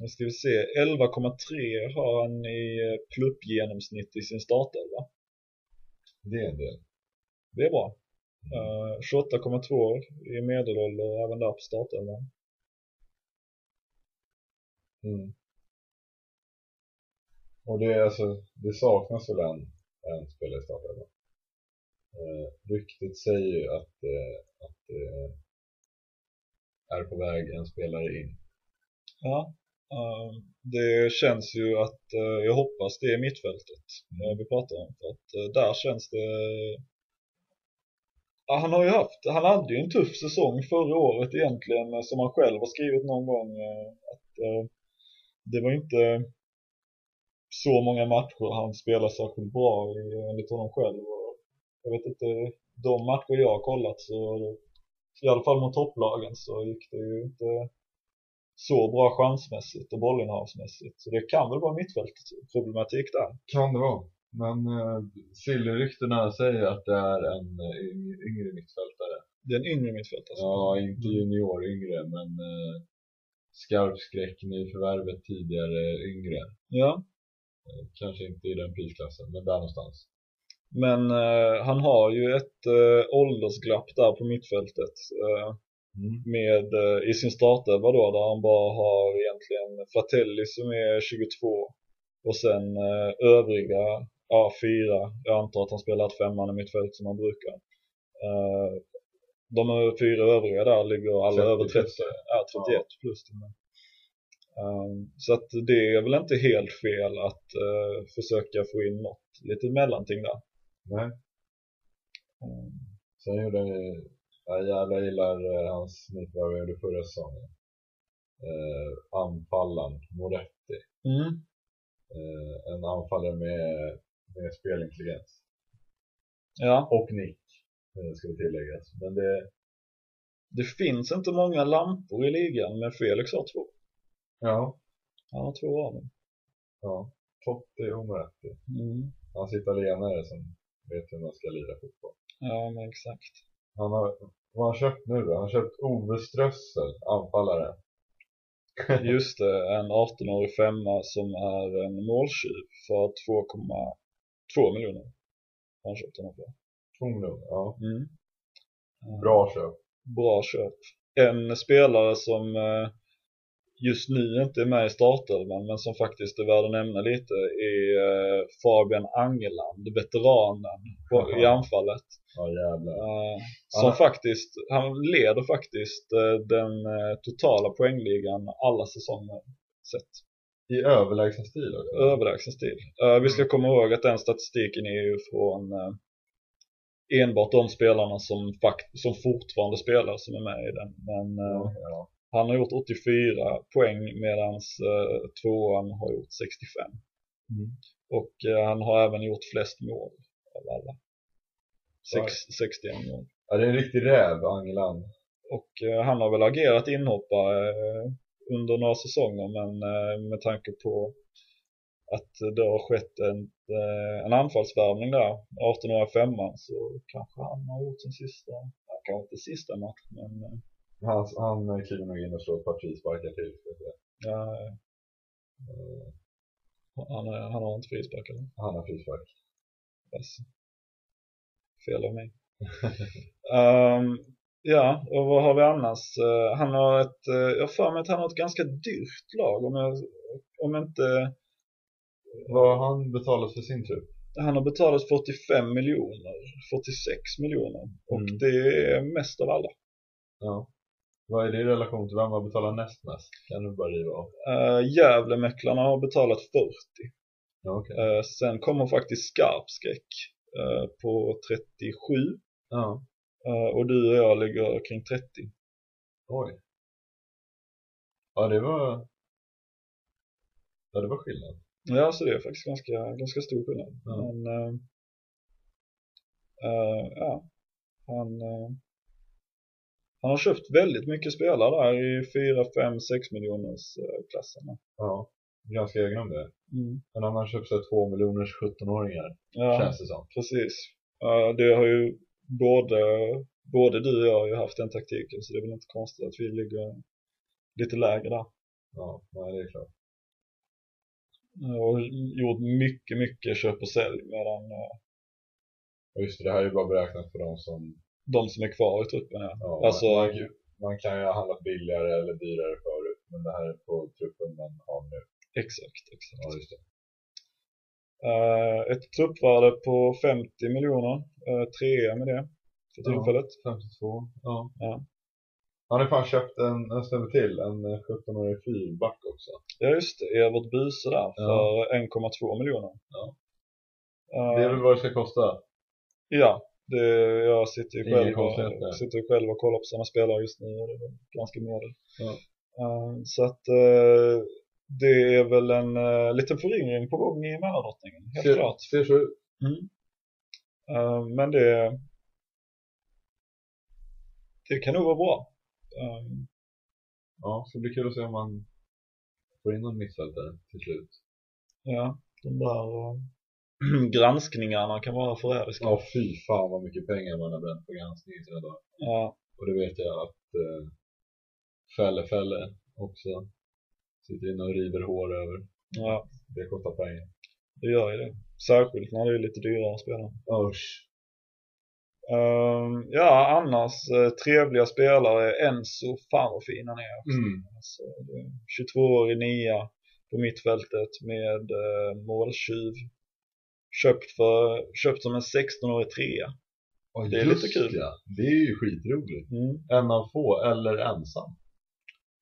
nu ska vi se, 11,3 har han i pluppgenomsnitt i sin startelva. Det är del. Det är bra. Uh, 28,2 i medelålder även där på startelvan. Mm. Och det är alltså, det saknas väl en, en spelare i startelvan. Eh, ryktet säger ju att, eh, att det är på väg en spelare in. Ja. eh, det känns ju att, eh, jag hoppas det är mittfältet eh, vi pratar om. För att eh, där känns det han har ju haft, han hade ju en tuff säsong förra året egentligen eh, som han själv har skrivit någon gång eh, att eh, det var inte så många matcher han spelade särskilt bra i, enligt honom själv. Och jag vet inte, de matcher jag har kollat så i alla fall mot topplagen så gick det ju inte så bra chansmässigt och bollinnehavsmässigt. Så det kan väl vara mittfältsproblematik där. Kan det vara. Men eh, Silly-ryktena säger att det är en eh, yng- yngre mittfältare. Det är en yngre mittfältare. alltså. Ja, inte junior yngre, men eh, skarp skräck i förvärvet tidigare yngre. Ja. Eh, kanske inte i den prisklassen, men där någonstans. Men eh, han har ju ett eh, åldersglapp där på mittfältet eh, med eh, i sin startelva då där han bara har egentligen Fratelli som är 22 och sen övriga, ja fyra, jag antar att han spelar ett femman i mittfält som han brukar. Eh, de fyra övriga där ligger alla 30 över 30, plus. ja 31 plus till och med. Um, så att det är väl inte helt fel att eh, försöka få in något, lite mellanting där. Nej. Um, Sen gjorde jag jävla gillar eh, hans nyförvärv jag gjorde förra säsongen. Eh, anfallaren, Moretti. mm. Eh, en anfallare med, med spelintelligens. Ja, Och nick, eh, ska tilläggas. Men det, det finns inte många lampor i ligan men Felix har två. ja, Han har två av dem. ja. Totti och Moretti. Mm. Hans italienare som vet hur man ska lira fotboll. Ja, men exakt. Han har, vad har han köpt nu då? Han har köpt Ove Strössel, anfallare. Just det, en 18-årig femma som är en måltjuv för 2,2 miljoner. Han köpt honom för. 2 miljoner, ja. Mm. Bra köp. Bra köp. En spelare som eh, just nu inte är med i startelvan men som faktiskt är värd att nämna lite är eh, Fabian Angeland, veteranen på- i anfallet. Ja jävlar. Eh, som Ja. faktiskt, han leder faktiskt eh, den eh, totala poängligan alla säsonger sett. I överlägsen stil också. Överlägsen stil. Eh, vi ska komma ihåg att den statistiken är ju från eh, enbart de spelarna som, fakt- som fortfarande spelar som är med i den. Men eh, Ja, ja. han har gjort 84 poäng medan eh, tvåan har gjort 65. Mm. Och han har även gjort flest mål av alla. Sex, 61 mål. Ja, det är en riktig räv, Angeland. Och han har väl agerat inhoppare under några säsonger men eh, med tanke på att det har skett en, eh, en anfallsvärvning där, 18-åriga femman, så kanske han har gjort sin sista, kanske inte sista match men eh, Han, han kliver nog in och slår ett par frisparkar till. ja, eh, han, han har inte frispark eller? Han har frispark. Alltså. Fel av mig. Ehm, ja, och vad har vi annars? Eh, han har ett, uh, jag för mig att han har ett ganska dyrt lag om jag, om jag inte, Vad har han betalat för sin trupp? han har betalat 45 miljoner, 46 miljoner och Mm. det är mest av alla. Ja. Vad är det i relation till vem har betalat näst mest? Kan du bara riva av? Uh, Gävlemäklarna har betalat 40. Ja, okej. Eh, sen kommer faktiskt Skarpskräck eh, på 37 Ja. Eh, och du och jag ligger kring 30. Oj. Ja, det var... Ja, det var skillnad. Ja, så det är faktiskt ganska, ganska stor skillnad. Ja. Men, eh, ja, han, han har köpt väldigt mycket spelare där i 4, 5, 6 miljoners klasserna. Ja. Ganska egendomligt. Mm. Men han har köpt sig två miljoners 17-åringar, Ja, känns det som. precis. Ja, det har ju både, både du och jag har ju haft den taktiken så det är väl inte konstigt att vi ligger lite lägre där. Ja, nej, det är klart. Och gjort mycket, mycket köp och sälj medan eh, Och just det, det här är ju bara beräknat för de som... de som är kvar i truppen är. Ja, Alltså- man, man, man kan ju ha handlat billigare eller dyrare förut, men det här är på truppen man har nu. Exakt, exakt. Ja, just det. Eh, ett truppvärde på 50 miljoner, uh, trea med det för Ja. tillfället. 52, ja. Ja. Han har fan köpt en, en snubbe till, en eh, 17-årig fyrback också. Ja just det, Evert Buse där för 1,2 miljoner. Ja. Eh, Det är väl vad det ska kosta? Ja, det, jag sitter ju Ingen själv, och, sitter ju själv och kollar på sådana spelare just nu och det är ganska medel. Ja. Eh, så att eh, det är väl en uh, liten föryngring på gång i mellandrottningen, helt Ser- klart. Ser så ut. Mm. Eh, men det det kan nog vara bra. Eh, Ja, så det blir kul att se om man får in någon mittfältare till slut. ja, de där eh, granskningarna kan vara förrädiska. Ja, fy fan vad mycket pengar man har bränt på granskning i sina dagar. Ja, Och det vet jag att eh, Fälle Fälle också sitter inne och river hår över. ja, Det kostar pengar. det gör ju det. Särskilt när det är lite dyrare spelare. Usch. Ehm, ja, annars eh, trevliga spelare. Enzo, fan vad fin han är. Mm. Alltså, det är 22-årig nia på mittfältet med eh, måltjuv. Köpt, för, köpt som en 16-årig trea. Och Det är lite kul. Ja, det är ju skitroligt. Mm. En av få, eller ensam.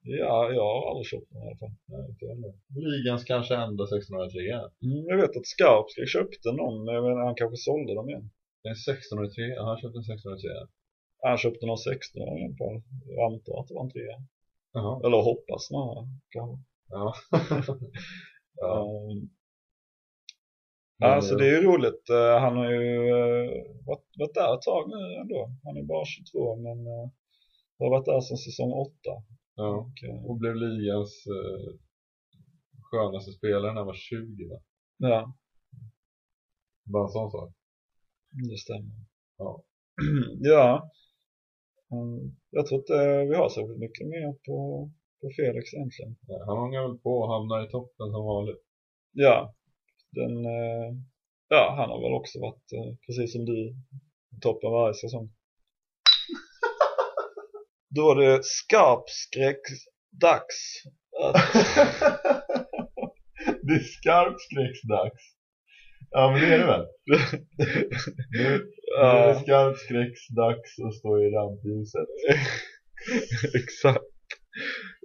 Ja, jag har aldrig köpt den i alla fall. Nej. Ligans kanske enda 16-åriga trea. Mm, jag vet att Skarpskog köpte någon, men han kanske sålde dem igen. En 16-årig trea. Han har köpt en 16-årig trea. Han köpte någon 16-åring i alla fall. Jag antar att det var en trea. Jaha. Eller hoppas snarare, kanske. Ja. ja. Ehm, Men, Alltså eh, det är ju roligt. Eh, Han har ju eh, varit, varit där ett tag nu ändå. Han är bara 22 men har varit där sedan säsong 8. Ja. Och, eh, Och blev ligans eh, skönaste spelare när han var 20 va? ja, Bara en sån sak. det stämmer. Ja. ja. Mm, Jag tror inte vi har så mycket mer på, på Felix egentligen. Ja, Han ångar väl på och hamnar i toppen som vanligt. Ja, den, eh, ja han har väl också varit eh, precis som du toppen varje säsong. Då är det skarpskräcksdags att det är skarpt skräcksdags. Ja men det är det väl. Nu, nu är det Ja, skarpt skräcksdags att stå i rampljuset. exakt.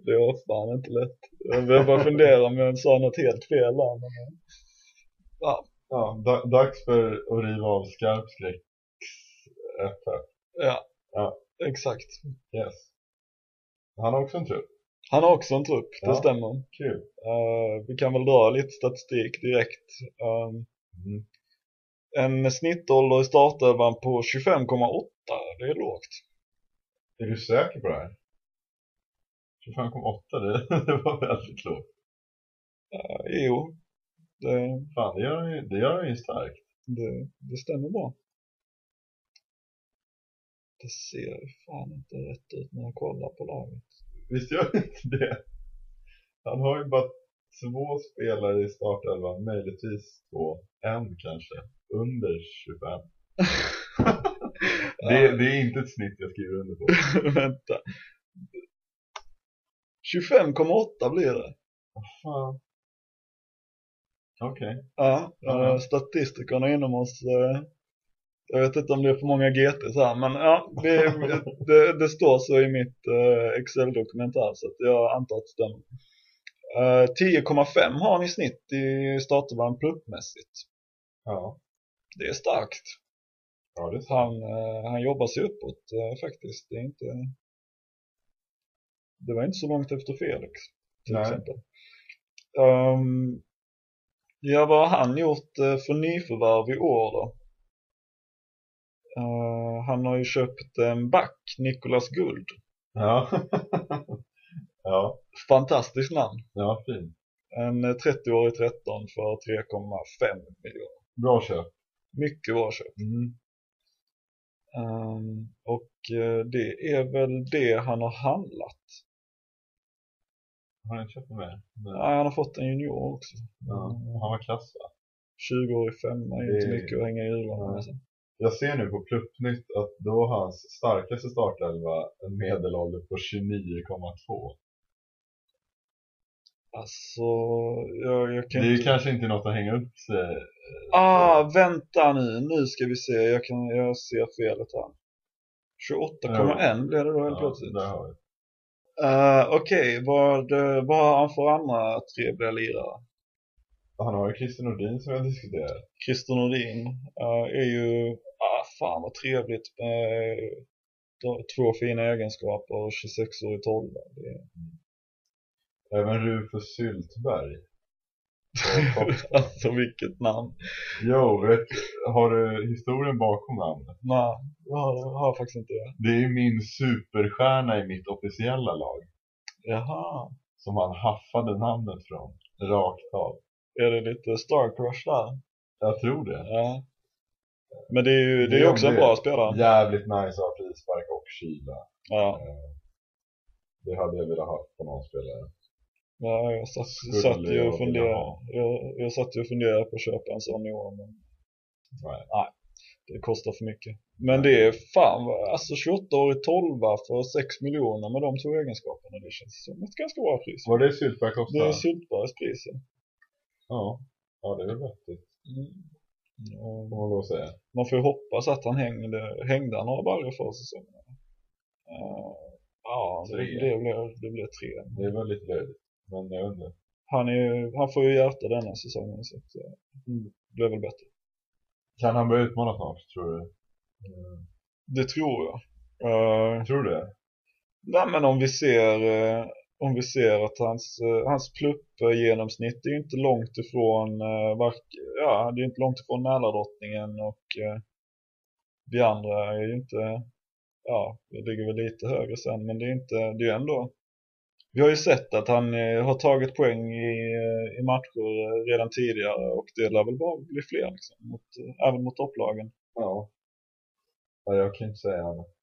Det var fan inte lätt. Jag började bara fundera om jag sa något helt fel där. Men, ja, Ja, da, dags för att riva av skarpt skräcks FF. ja, Ja. Exakt. Yes. Han har också en trupp. Han har också en trupp, det Ja. stämmer. Kul. Eh, vi kan väl dra lite statistik direkt. Um, Mm. En snittålder i startelvan på 25,8. Det är lågt. Är du säker på det här? 25,8 det, det var väldigt lågt. Uh, jo, det, Fan, det gör, han det gör ju starkt. det, det stämmer bra. Det ser fan inte rätt ut när jag kollar på laget. Visst gör det inte det? Han har ju bara två spelare i startelvan, möjligtvis två, en kanske, under 25. Det, det är inte ett snitt jag skriver under på. Vänta. 25,8 blir det. Fan. Okej. Ja, Ja. uh, statistikerna inom oss. Jag vet inte om det är för många GTs här, men ja, det, det, det står så i mitt uh, Excel-dokument här, så att jag antar att det stämmer. Uh, 10,5 har han i snitt i startelvan pluppmässigt. Ja. Det är starkt. Ja, det är sant. Han, eh, han jobbar sig uppåt eh, faktiskt. Det är inte... Det var inte så långt efter Felix till Nej. exempel. Ehm, ja, vad har han gjort för nyförvärv i år då? Eh, han har ju köpt en back, Nicolas Guld. Ja. ja. Fantastiskt namn. Ja, fin. En eh, 30-årig 13 för 3,5 miljoner. Bra köp. Mycket bra köp. Mm. Ehm, och eh, det är väl det han har handlat. Har han köpt med? Nej. Ja, han har fått en junior också. Ja. Han var kass va? 20-årig femma är inte mycket att hänga i hjulen Nej. Jag ser nu på Pluppnytt att då hans starkaste startelva en medelålder på 29,2. Alltså, jag, jag kan Det är inte... kanske inte något att hänga upp sig Ah, vänta nu. Nu ska vi se. Jag, kan, jag ser felet här. 28,1 blev det då helt Ja, plötsligt. Uh, Okej, vad, eh, vad har han för andra trevliga lirare? Han har ju Christer Nordin som jag diskuterat. Christer Nordin eh, är ju, fan vad trevligt med de- två fina egenskaper och 26 år i 12. Det är, Även Rufus Syltberg. Alltså vilket namn. Jo, vet, har du historien bakom namnet? Nej, jag har, har faktiskt inte det. Det är min superstjärna i mitt officiella lag. Jaha, Som han haffade namnet från. Rakt av. är det lite Star Crush där? Jag tror det. Ja. Men det är ju det är Det också en det. bra spelare. Jävligt nice att ha frispark och kyla. Ja, Eh, Det hade jag velat ha på någon spelare. ja jag satt, Skulle satt ju och funderade. Jag, jag satt ju och funderade på att köpa en sån i år, men Nej. det kostar för mycket. Men det är fan, alltså 28-årig 12 för 6 miljoner med de två egenskaperna. Det känns som ett ganska bra pris. Var det Syltberg Det kostade? är Syltbergs pris. ja. Ja. Ja, det är väl vettigt. Mm. Och Får man säga. Man får ju hoppas att han hängde, hängde han några baljor för säsongen. Uh, ja, det, det, blev, det blev tre. Det är väl lite löjligt. Men jag inte. Han, är, han får ju hjärta denna säsongen så att, eh, det blir väl bättre. Kan han börja utmana snart, tror du? Det tror jag. Uh, Tror du det? nej men om vi ser, eh, om vi ser att hans, eh, hans pluppgenomsnitt är ju inte långt ifrån, eh, ja det är inte långt ifrån Mälardrottningen och eh, vi andra är ju inte, ja det ligger väl lite högre sen men det är inte, det är ju ändå vi har ju sett att han har tagit poäng i, i matcher redan tidigare och det lär väl bara bli fler liksom, mot, även mot topplagen. Ja. ja jag kan inte säga annat.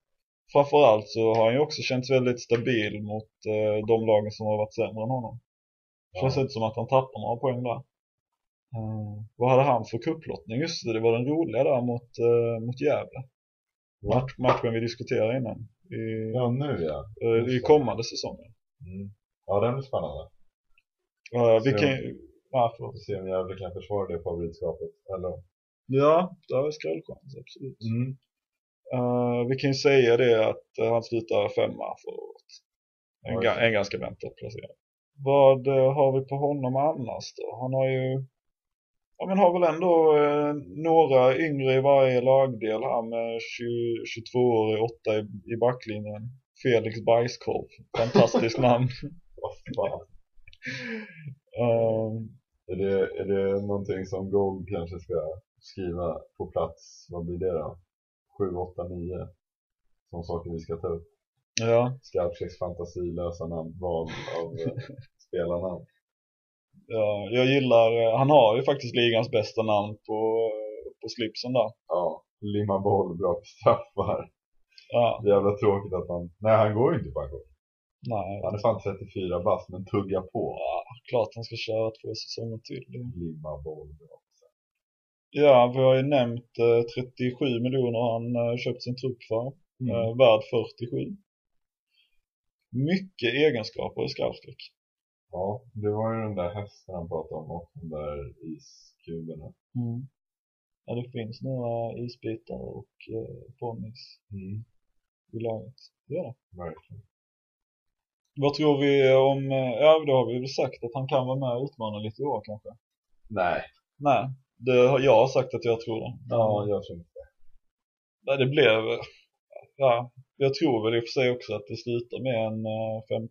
Framförallt så har han ju också känts väldigt stabil mot eh, de lagen som har varit sämre än honom. Ja. Känns inte som att han tappar några poäng där. Eh, vad hade han för kupplottning? Just det, det var den roliga där mot, eh, mot Gävle. Match, matchen vi diskuterade innan. I, Ja, nu ja. eh, i kommande säsongen. Mm. Ja, den är spännande. Uh, vi kan ja, förlåt. Får se om Gävle kan försvara det favoritskapet. Eller? ja, där vi skrällchans, absolut. Mm. Eh, vi kan ju säga det att eh, han slutar femma förra året. En, Ja, ga- en ganska väntad placering. Vad eh, har vi på honom annars då? Han har ju Ja men har väl ändå några yngre i varje lagdel här med 20, 22 år i 8 i, i backlinjen. Felix Bajskorv. Fantastiskt namn. Vad. Ehm, Är det, är det någonting som Gold kanske ska skriva på plats, vad blir det då? 7, 8, 9 som saker vi ska ta upp. Ja, Skarpskäcks fantasilösa namn, val av eh, spelarnamn. ja, jag gillar, eh, han har ju faktiskt ligans bästa namn på, på slipsen där. Ja, limma boll, bra på straffar. Ja, Jävla tråkigt att han, nej han går ju inte på pension. nej, Han är fan 34 bast men tugga på. ja, klart han ska köra två säsonger till. Limma boll, bra. Ja, vi har ju nämnt eh, 37 miljoner har han eh, köpt sin trupp för. Mm. Eh, värd 47. Mycket egenskaper i Skarpskäck. Ja, det var ju den där hästen han pratade om och de där iskuberna. Ja, det finns några isbitar och eh, ponnys Mm. i laget. Ja. Verkligen. Vad tror vi om, eh, ja då har vi väl sagt att han kan vara med och utmana lite i år kanske. Nej. Nej, det har jag sagt att jag tror det. Ja, jag tror inte. Nej, det blev, eh, ja, jag tror väl i och för sig också att det slutar med en uh, fem,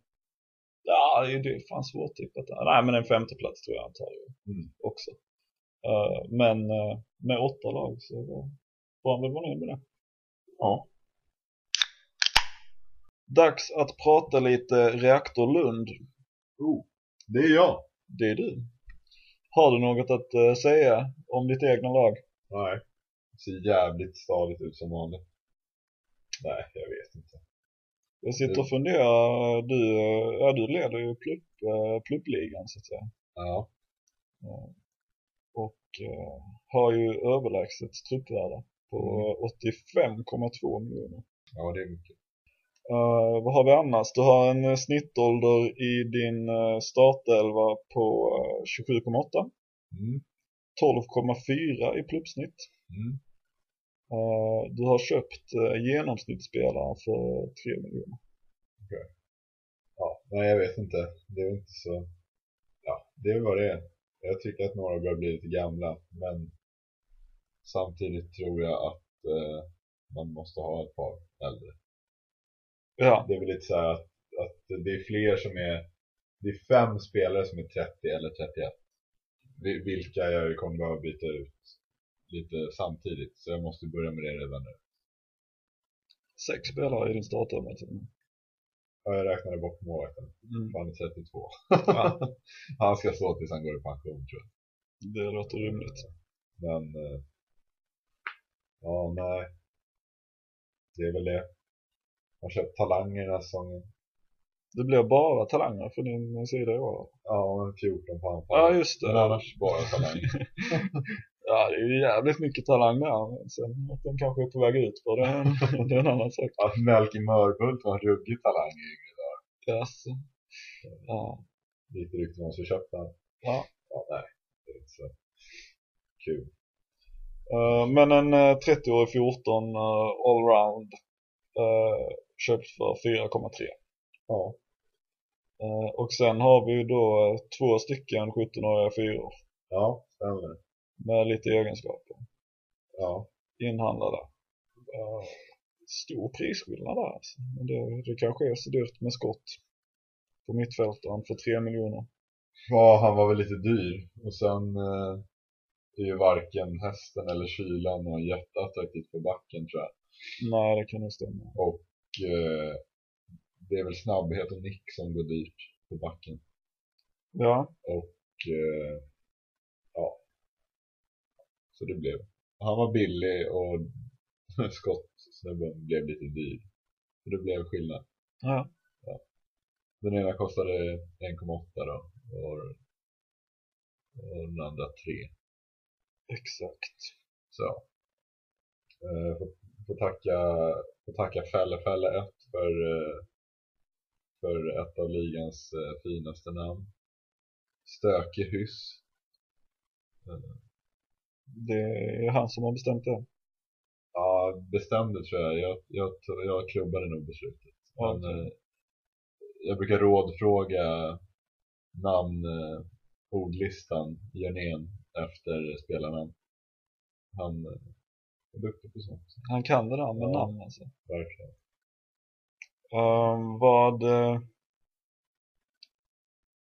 ja det är fan svårt tippat. Nej men en femteplats tror jag ju Mm. också. Eh, men eh, med åtta lag så får han väl vara nöjd med det. Ja. Dags att prata lite Reaktor Lund. Oh, det är jag. Det är du. Har du något att eh, säga om ditt egna lag? Nej. Det ser jävligt stadigt ut som vanligt. Nej, jag vet inte. Jag sitter och funderar, du, eh, ja, du leder ju plupp, eh, pluppligan så att säga. Ja. Och eh, har ju överlägset truppvärde på Mm. 85,2 miljoner. Ja, det är mycket. Eh, vad har vi annars? Du har en eh, snittålder i din uh, startelva på eh, 27,8. Mm. 12,4 i pluppsnitt. Mm. Eh, du har köpt uh, genomsnittsspelare för 3 miljoner. Ja, nej jag vet inte. Det är inte så... Ja, det är vad det är. Jag tycker att några börjar bli lite gamla, men samtidigt tror jag att eh, man måste ha ett par äldre. Ja, Det är väl lite så att, att det är fler som är... Det är fem spelare som är 30 eller 31. Vi- Vilka jag kommer behöva byta ut lite samtidigt. Så jag måste börja med det redan nu. sex spelare i din startelva med. Ja, jag räknade bort målvakten. Mm. Han är 32. Ja, han ska stå tills han går i pension tror jag. det låter rimligt. Men eh, ja, nej. Det är väl det. Jag har köpt talanger den här säsongen. Det blir bara talanger för din sida i år. Ja, men 14 på anfall. Ja, just det. Men annars bara talanger. Ja, det är ju jävligt mycket talang där. Sen att den kanske är på väg ut på det, det är en annan sak. Att Melke Mörbult var ruggig talang i yngre dagar. Jaså. Ja. Gick det rykten om så köpte han. Ja. Ja, nej. Det är inte så kul. Eh, men en eh, 30-årig 14 uh, allround uh, köpt för 4,3. Ja. Eh, och sen har vi ju då eh, två stycken 17-åriga fyror Ja, stämmer. med lite egenskaper Ja. inhandlade. Eh, stor prisskillnad där alltså. Men det, det kanske är så dyrt med skott på mittfältaren för 3 miljoner. Ja, han var väl lite dyr. Och sen eh, är ju varken hästen eller kylan någon jätteattraktivt på backen tror jag. Nej, det kan nog stämma. Och eh, det är väl snabbhet och nick som går dyrt på backen. Ja, Och eh, ja. Så det blev. Han var billig och skottsnubben blev lite dyr. Så det blev skillnad. ja. Den ena kostade 1,8 då. Och, och den andra 3. exakt. Så. Eh, får, tacka, får tacka Felle Felle 1 för, eh, för ett av ligans eh, finaste namn. Stökig hyss. Eh, Det är han som har bestämt det. ja, bestämde tror jag. Jag, jag, jag klubbade nog beslutet. Men, eh, jag brukar rådfråga namn, ordlistan, Jörnén, efter spelarnamn. Han duktig på sånt, Han kan det där med Ja. namn alltså. verkligen. Ehm, vad... eh,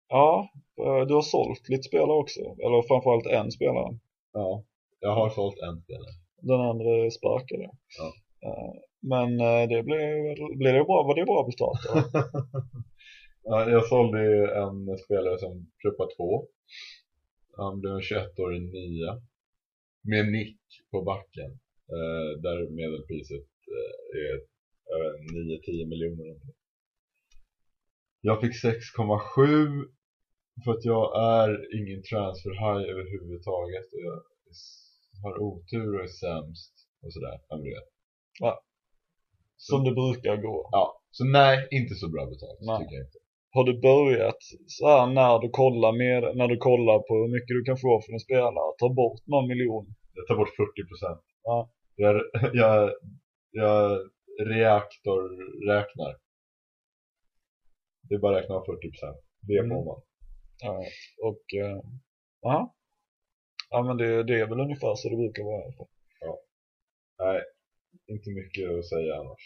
Ja, eh, du har sålt lite spelare också. Eller framförallt en spelare. Ja, Jag har sålt en spelare. Den andra är sparkad. ja. Eh, Men eh, det blev, blev det bra, var det bra betalt då? Ja, jag sålde ju en spelare som truppar två. Han blev en 21-årig nia. Med nick på backen. Eh, där medelpriset eh, är över 9-10 miljoner. Jag fick 6,7 för att jag är ingen transfer high överhuvudtaget. Och jag har otur och är sämst och sådär. Ja. Som det brukar gå. Ja, så nej, inte så bra betalt Nej. tycker jag inte. Har du börjat så här när du kollar med, när du kollar på hur mycket du kan få för en spelare, ta bort någon miljon? Jag tar bort 40%. Ja. Jag, jag, jag reaktorräknar. Det är bara att räkna av 40%. Det Mm. får man. Ja, och, eh, ja. Ja men det, det är väl ungefär så det brukar vara i alla fall. Nej, inte mycket att säga annars.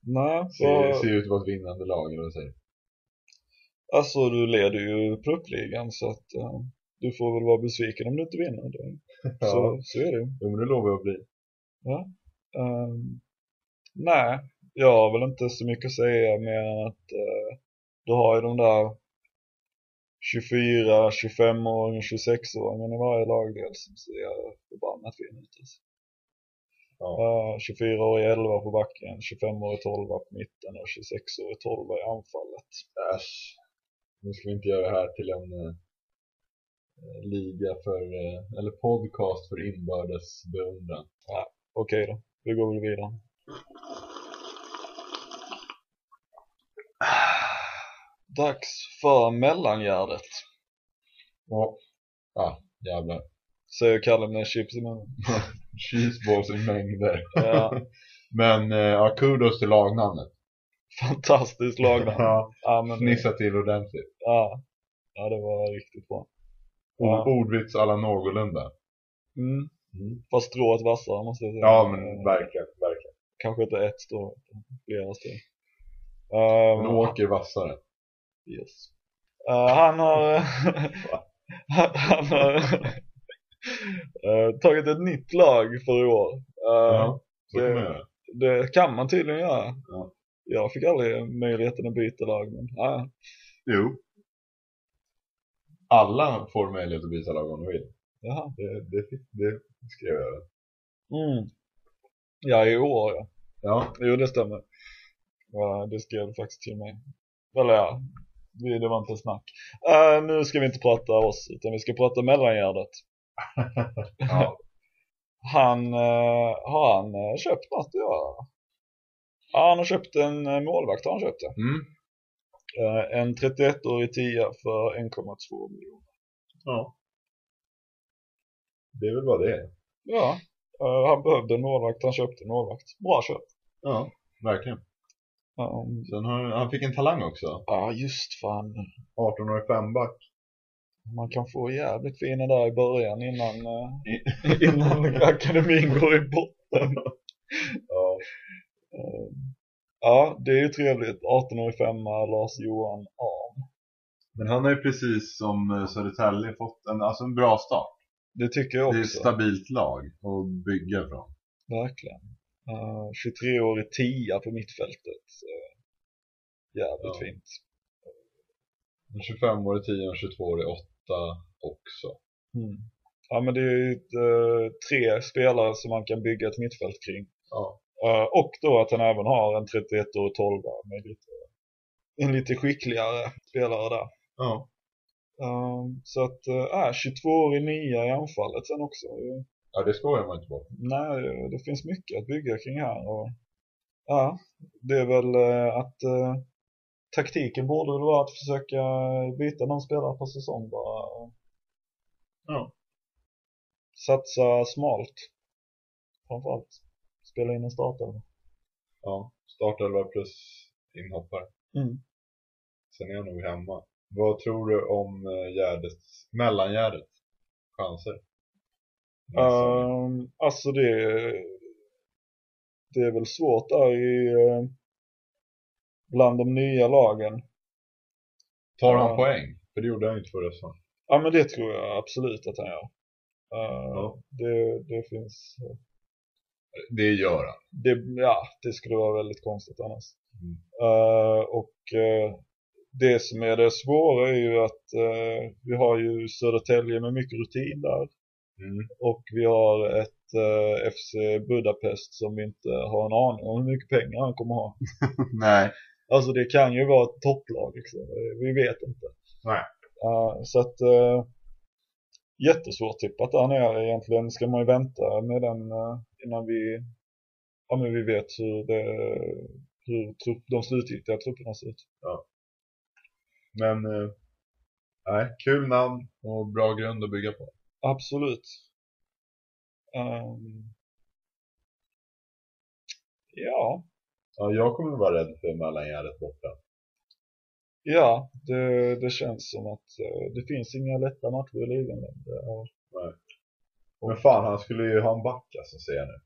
Nej, Ser, så, ser ut att vara ett vinnande lag, eller vad säger? Alltså du leder ju pluppligan så att eh, du får väl vara besviken om du inte vinner. Det, så, så är det ju. Jo, men det lovar jag att bli. Ehm, nej, jag har väl inte så mycket att säga mer än att eh, du har ju de där 24, 25-åringen, 26-åringen i varje lagdel som ser förbannat fin ut. Alltså. Ja. Eh, 24-årig 11 på backen, 25-årig 12 på mitten och 26-årig 12 i anfallet. Äsch. Nu ska vi inte göra det här till en eh, liga för, eh, eller podcast för inbördes beundran. Okej då, vi går väl vidare. Dags för mellangärdet, Ja. Ja, jävlar. säger Kalle med chips i munnen. Cheeseballs i mängder. Ja, Men eh, ja, kudos till lagnamnet. Fantastiskt lagnamn. Ja, Ja, men, fnissa till ordentligt. ja, ja, det var riktigt bra. Ja. Ordvits alla någorlunda. Mm. Mm. Fast strået vassare måste jag säga. Ja, men verkligen, verkligen. Kanske inte ett strå, flera strå. Men Um, Åker vassare. yes. Eh, han har, han, han har eh, tagit ett nytt lag för i år. Eh, Ja, så kan det- man göra. Det kan man tydligen göra. Ja. Jag fick aldrig möjligheten att byta lag, men ja. Jo. Alla får möjlighet att byta lag om de vill. Jaha. Det, det, det skrev jag. Mm. Ja, i år ja. Ja, Jo, det stämmer. Ja, det skrev faktiskt till mig. Eller ja, det var inte snack. Eh, nu ska vi inte prata oss, utan vi ska prata mellangärdet. ja. Han, uh, har han eh, köpt något göra? Ja, han har köpt en uh, målvakt har han köpt det. Mm. Eh, en 31-årig tia för 1,2 miljoner. ja. Det är väl vad det är. Ja, eh, han behövde en målvakt, han köpte en målvakt. Bra köp. Ja, verkligen. Um, Sen har, han fick en talang också. ja, just fan. 18-årig femback. Man kan få jävligt fina där i början innan, eh, innan akademin går i botten. Ja. Eh, det är ju trevligt. 18-årig femma, Lars Johan Arm. Men han har ju precis som eh, Södertälje fått en, alltså en bra start. Det tycker jag Det är ett också. stabilt lag att bygga från. Verkligen. Uh, 23-årig tia på mittfältet. Uh, jävligt Ja. fint. En 25-årig 10 och en 22-årig 8 också. Mm. Ja men det är ju eh, tre spelare som man kan bygga ett mittfält kring. Ja. Eh, och då att han även har en 31-årig 12 med lite, en lite skickligare spelare där. Ja. Um, så att, äh, 22-årig nia i anfallet sen också. Eh, Ja, det skojar man inte bort. Nej, det finns mycket att bygga kring här och ja, det är väl eh, att eh, taktiken borde väl vara att försöka byta någon spelare per säsong bara. Ja. Satsa smalt. Framförallt. Spela in en startare. Ja. Startelva plus inhoppare. Mm. Sen är jag nog hemma. Vad tror du om eh, Gärdets, mellangärdet? Chanser? Um, alltså det, det är väl svårt där i eh, bland de nya lagen. Tar han ja. poäng? För det gjorde han inte förra säsongen. Ja men det tror jag absolut att han gör. Eh, Ja. det, det finns, Det gör han. det, ja, det skulle vara väldigt konstigt annars. Mm. Eh, och eh, det som är det svåra är ju att eh, vi har ju Södertälje med mycket rutin där. Mm. Och vi har ett FC Budapest som inte har en aning om hur mycket pengar han kommer ha. Nej. Alltså det kan ju vara ett topplag liksom. Vi vet inte. Nej. Så att uh, jättesvårt tippat där nere egentligen. Ska man ju vänta med den innan vi, ja, men vi vet hur, det, hur trupp, de slutgiltiga trupperna ser ut. Men, eh, nej, kul namn och bra grund att bygga på. Absolut. Ehm, ja, Ja, jag kommer vara rädd för mellangärdet borta. ja det, det känns som att eh, det finns inga lätta matcher i ligan längre. Och, Men fan, han skulle ju ha en back alltså, ser jag nu.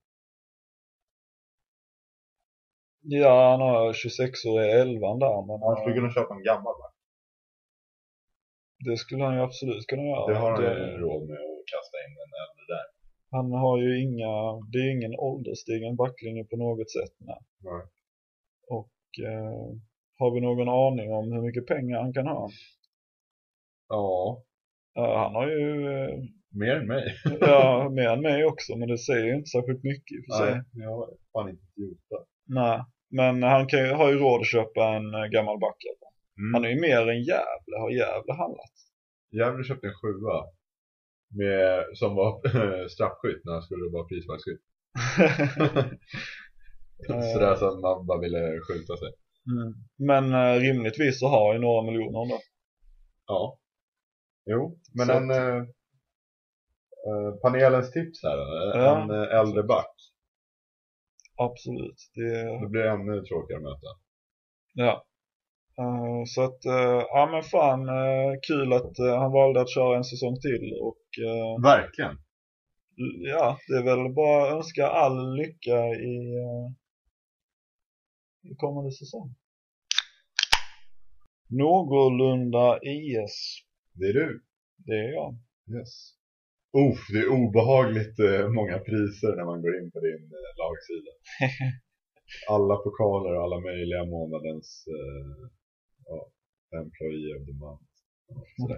Ja, han har 26 år i elvan där, men Han skulle eh, kunna köpa en gammal back. det skulle han ju absolut kunna göra. Det har han Det- ju råd med att kasta in en äldre där. Han har ju inga, det är ingen ålderstigen backlinje på något sätt. Nej. Nej. Och eh, har vi någon aning om hur mycket pengar han kan ha? Ja, han har ju, eh, mer än mig. ja, mer än mig också, men det säger ju inte särskilt mycket i och för sig. Nej, jag har fan inte gjort Nej. Men han kan ju, har ju råd att köpa en eh, gammal back. mm. Han är ju mer än Gävle, har Gävle handlat? Gävle köpte en sjua. Med, som var straffskytt när han skulle vara frisparksskytt. Sådär så att man bara ville skjuta sig. Mm. Men eh, rimligtvis så har ju några miljoner då. Ja. Jo, men Så en eh, eh, panelens tips här Ja. En eh, äldre back. Absolut. Det, Det blir ännu tråkigare möta. Ja. Eh, så att, eh, ja men fan, eh, kul att eh, han valde att köra en säsong till och eh, Verkligen. ja, det är väl bara att önska all lycka i, uh, i kommande säsong. Någorlunda IS, Det är du. det är jag. Yes. Uff, det är obehagligt eh, många priser när man går in på din eh, lagsida. alla pokaler och alla möjliga månadens eh, ja, employee of the month. Ja,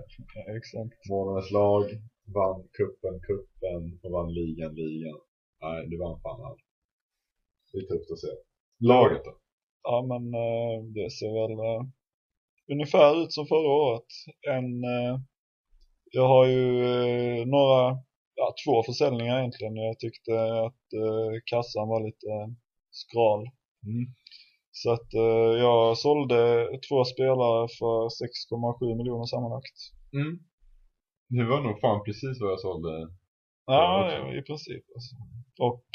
exakt. Månadens lag, vann kuppen, kuppen och vann ligan, ligan. Nej, du vann fan allt. Det är tufft att se. Laget då? Ja men eh, det ser väl ungefär ut som förra året. En, jag har ju eh, några, ja två försäljningar egentligen. Jag tyckte att eh, kassan var lite skral. Mm. Så att eh, jag sålde två spelare för 6,7 miljoner sammanlagt. Mm. Det var nog fan precis vad jag sålde. Ja, i princip. Alltså. Och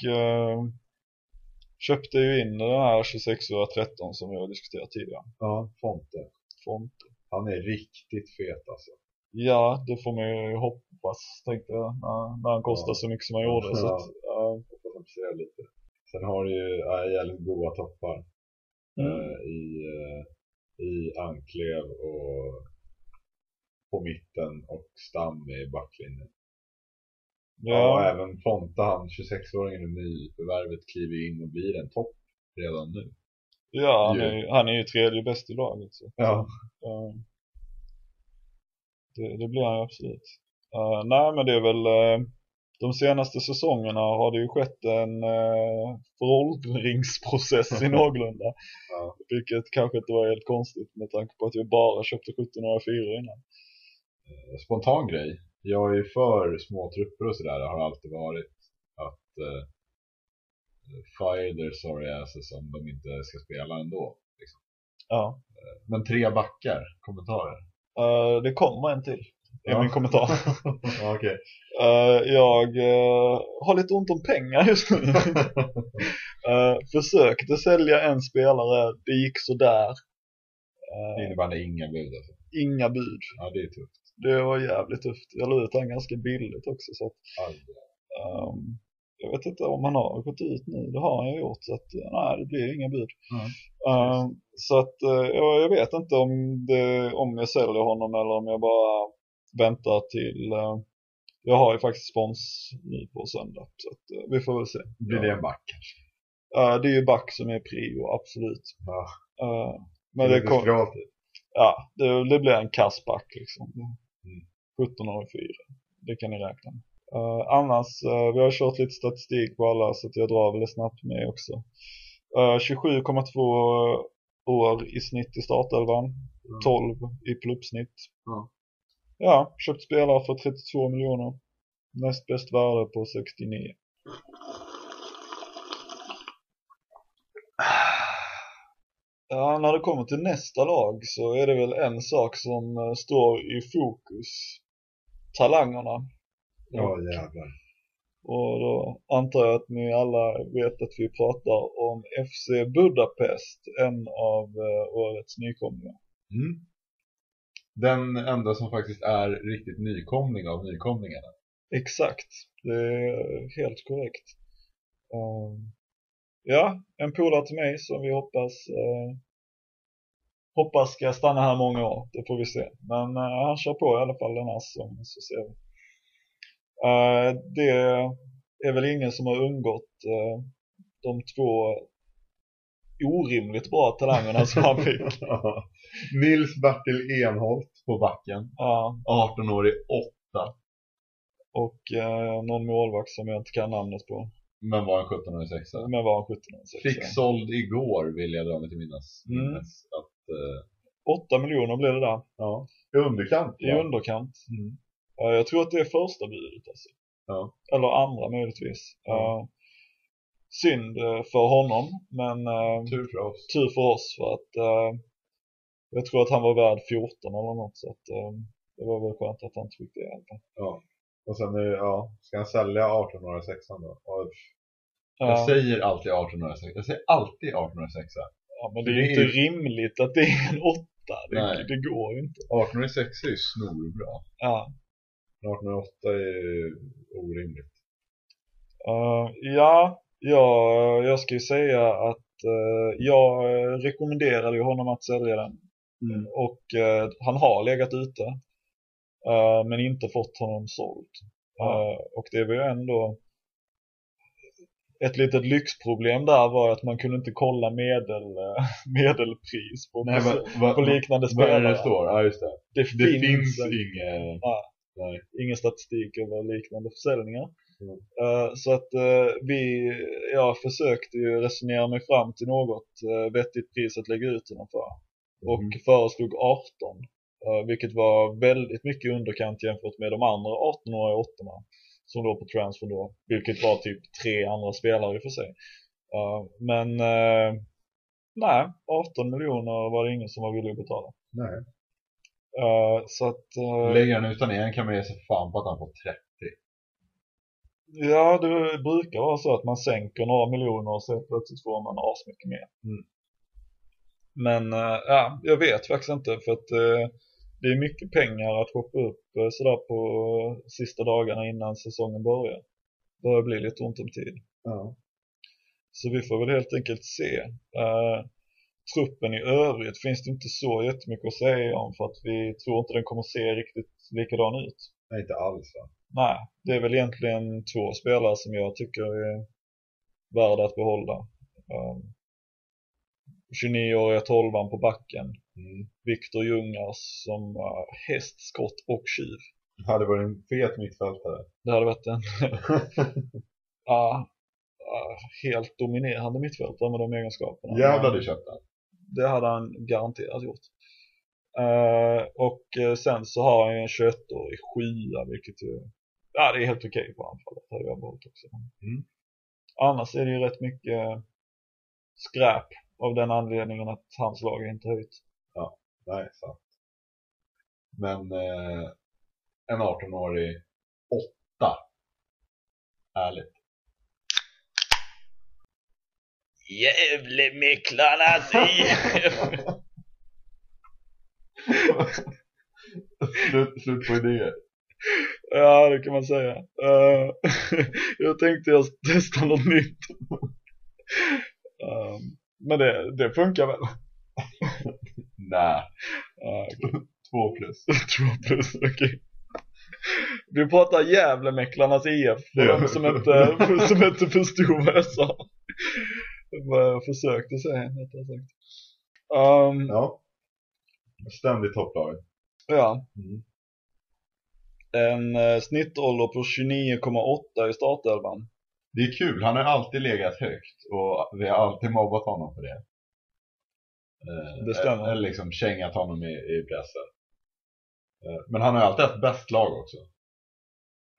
köpte ju in den här 26-13 som har diskuterat tidigare. Ja, Fonte. Fonte. Han är riktigt fet alltså. Ja, det får man ju hoppas, tänkte jag, när, när han kostar Ja. så mycket som han gjorde. Så Ja. att, ja. De ser lite. Sen har du ju ja, jävligt goda toppar. Mm. eh, i, eh, i anklev och på mitten och stam i backlinjen. Ja. och även Fonta, han 26-åringen i nyförvärvet kliver in och blir en topp redan nu. ja han, ju. är, han är ju tredje bäst i laget. Så. Ja. Ja. Det, det blir han ju absolut. Uh, nej, men det är väl eh, de senaste säsongerna har det ju skett en uh, föråldringsprocess i någorlunda. Ja. Vilket kanske inte var helt konstigt med tanke på att vi bara köpte 1704 innan. Spontan grej. Jag är ju för små trupper och sådär, det har alltid varit att eh, fire their sorry asses om de inte ska spela ändå. Liksom. Ja. Men tre backar, kommentarer. Eh, det kommer en till. I Ja. min kommentar. ja, Okej. Eh, jag eh, har lite ont om pengar just nu. Försökte sälja en spelare, det gick sådär. Det Uh, innebär det inga bud alltså. inga bud. Ja, det är tufft. Det var jävligt tufft. Jag la ut han ganska billigt också. Så att, ehm, jag vet inte om han har gått ut nu. Det har han ju gjort. Så att, nej, det blir inga bud. Nej. Ehm, så att eh, jag, vet inte om, det, om jag säljer honom eller om jag bara väntar till, eh, jag har ju faktiskt spons nu på söndag. Så att, eh, vi får väl se. Blir det en back kanske? Det är ju back som är prio, absolut. Ja. Eh, men det, lite kom, ja, det, det blir en kass back liksom. Mm. 17 och 4. Det kan ni räkna med. Eh, annars, eh, vi har kört lite statistik på alla så att jag drar väl snabbt med också. Eh, 27,2 år i snitt i startelvan. 12 i pluppsnitt. Ja. Ja, köpt spelare för 32 miljoner. Näst bäst värde på 69. Ja, när det kommer till nästa lag så är det väl en sak som står i fokus. Talangerna. Ja jävlar. Och då antar jag att ni alla vet att vi pratar om FC Budapest, en av eh, årets nykomlingar. Mm. Den enda som faktiskt är riktigt nykomling av nykomlingarna. Exakt, det är helt korrekt. Ehm, ja, en polare till mig som vi hoppas eh, hoppas ska stanna här många år, det får vi se. Men eh, han kör på i alla fall den här säsongen så ser vi. Eh, det är väl ingen som har undgått eh, de två orimligt bra talangerna som han fick. Nils Bertil Enholt på backen. Ja, 18 år i 8. och eh, någon målvakt som jag inte kan namnet på. Men var en 17 år i 6. Men var han 17 eller 16? Fick såld igår vill jag dra mig till minnes. Mm. Att, eh, 8 miljoner blev det där. ja. I underkant. I underkant. Mm. Eh, jag tror att det är första budet alltså. Ja. Eller andra möjligtvis. Ja. Eh, synd eh, för honom, men eh, Tur för oss. tur för oss för att jag tror att han var värd 14 eller något så att det var väl skönt att han fick det i alla fall. Ja. Och sen är det, ja, ska han sälja 18 år i 6 då? Ja, Jag Ja, säger alltid 18 år i 6. Jag säger alltid 18 år i 6. ja, men det är ju är inte ju- rimligt att det är en åtta. Det, det går ju inte. 18 år i 6 är ju snorbra. Ja. 18 år i 8 är orimligt. Eh, ja, ja, jag ska ju säga att eh, jag rekommenderade ju honom att sälja den. Mm. Och eh, han har legat ute. eh, men inte fått honom såld. Eh, och det var ju ändå ett litet lyxproblem där var att man kunde inte kolla medel, medelpris på, Nej, på, vad, vad, på liknande vad är spelare. det står? Ja, just det. Det, Det finns, finns inget... Ja. Nej. ingen statistik över liknande försäljningar. Mm. Eh, så att eh, vi, jag försökte ju resonera mig fram till något uh, vettigt pris att lägga ut den för. Och Mm. föreslog 18. eh, vilket var väldigt mycket underkant jämfört med de andra 18-åriga åttorna som låg på transfer då. Vilket var typ tre andra spelare i och för sig. Men nej, 18 miljoner var det ingen som var villig att betala. Nej. Eh, så att eh, Lägger han utan igen kan man ge sig fan på att han får 30. Ja, det brukar vara så att man sänker några miljoner och så plötsligt får man asmycket mer. Mm. Men äh, ja, jag vet faktiskt inte för att äh, det är mycket pengar att shoppa upp äh, sådär på sista dagarna innan säsongen börjar. Börjar bli lite ont om tid. Ja. Så vi får väl helt enkelt se. Truppen i övrigt finns det inte så jättemycket att säga om för att vi tror inte den kommer se riktigt likadan ut. Nej, inte alls va? Nej, det är väl egentligen två spelare som jag tycker är värda att behålla. Um, 29-åriga tolvan på backen. Mm. Viktor Ljungars som uh, häst, skott och tjuv. Det hade varit en fet mittfältare. Det hade varit en ja, ja, helt dominerande mittfältare med de egenskaperna. Jävlar du köpte. Det hade han garanterat gjort. Eh, och eh, sen så har han ju en 21-årig sjua vilket ju, ja det är helt okej på anfallet hade jag valt också. Mm. Annars är det ju rätt mycket skräp av den anledningen att hans lag inte höjt. Nej, sant. Men eh, en 18-årig 8. Ärligt. Gävlemäklarnas slut, slut på idéer. Ja, det kan man säga. Eh, jag tänkte jag testa något nytt. Eh, men det, det funkar väl? Nej. Uh, Två plus. Två plus, okej. Vi pratar Gävlemäklarnas IF, för de som inte, som inte förstod vad jag sa. Vad jag försökte säga, rättare sagt. Um, Ja. Ständigt topplag. ja, Mm. en eh, snittålder på 29,8 i startelvan. Det är kul, han har alltid legat högt och vi har alltid mobbat honom för det. Eh, Det stämmer. Eller liksom kängat honom i, i pressen. Eh, Men han har alltid haft bäst lag också.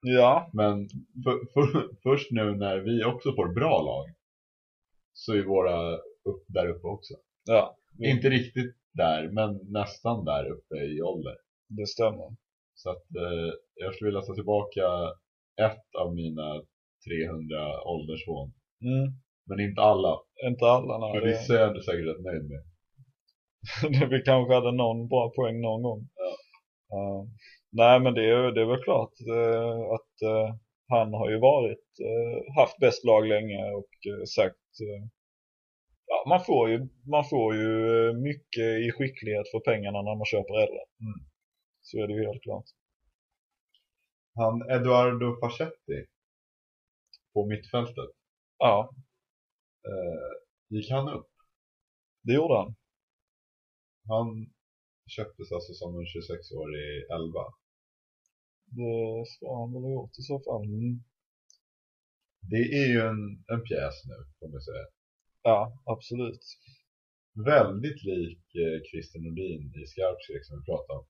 Ja, Men för, för, först nu när vi också får bra lag så är våra upp, där uppe också. ja, Inte riktigt där, men nästan där uppe i ålder. det stämmer. Så att eh, jag skulle vilja ta tillbaka ett av mina 300 ålderslån. Mm. Men inte alla. Inte alla, nej. För det- är ändå säkert rätt nöjd med. vi kanske hade någon bra poäng någon gång. Ja. Ja. nej men det är, det är väl klart eh, att eh, han har ju varit, eh, haft bäst lag länge och sagt ja, man får ju, man får ju eh, mycket i skicklighet för pengarna när man köper äldre. Mm. Så är det ju helt klart. Han Eduardo Facetti på mittfältet. Ja, Eh, gick han upp? det gjorde han. Han köptes alltså som en 26-årig 11. Det ska han väl ha gjort i så fall. Mm. Det är ju en, en pjäs nu, får man säga. Ja, absolut. Väldigt lik eh, Christer Nordin i Skarpskrek som vi pratade om.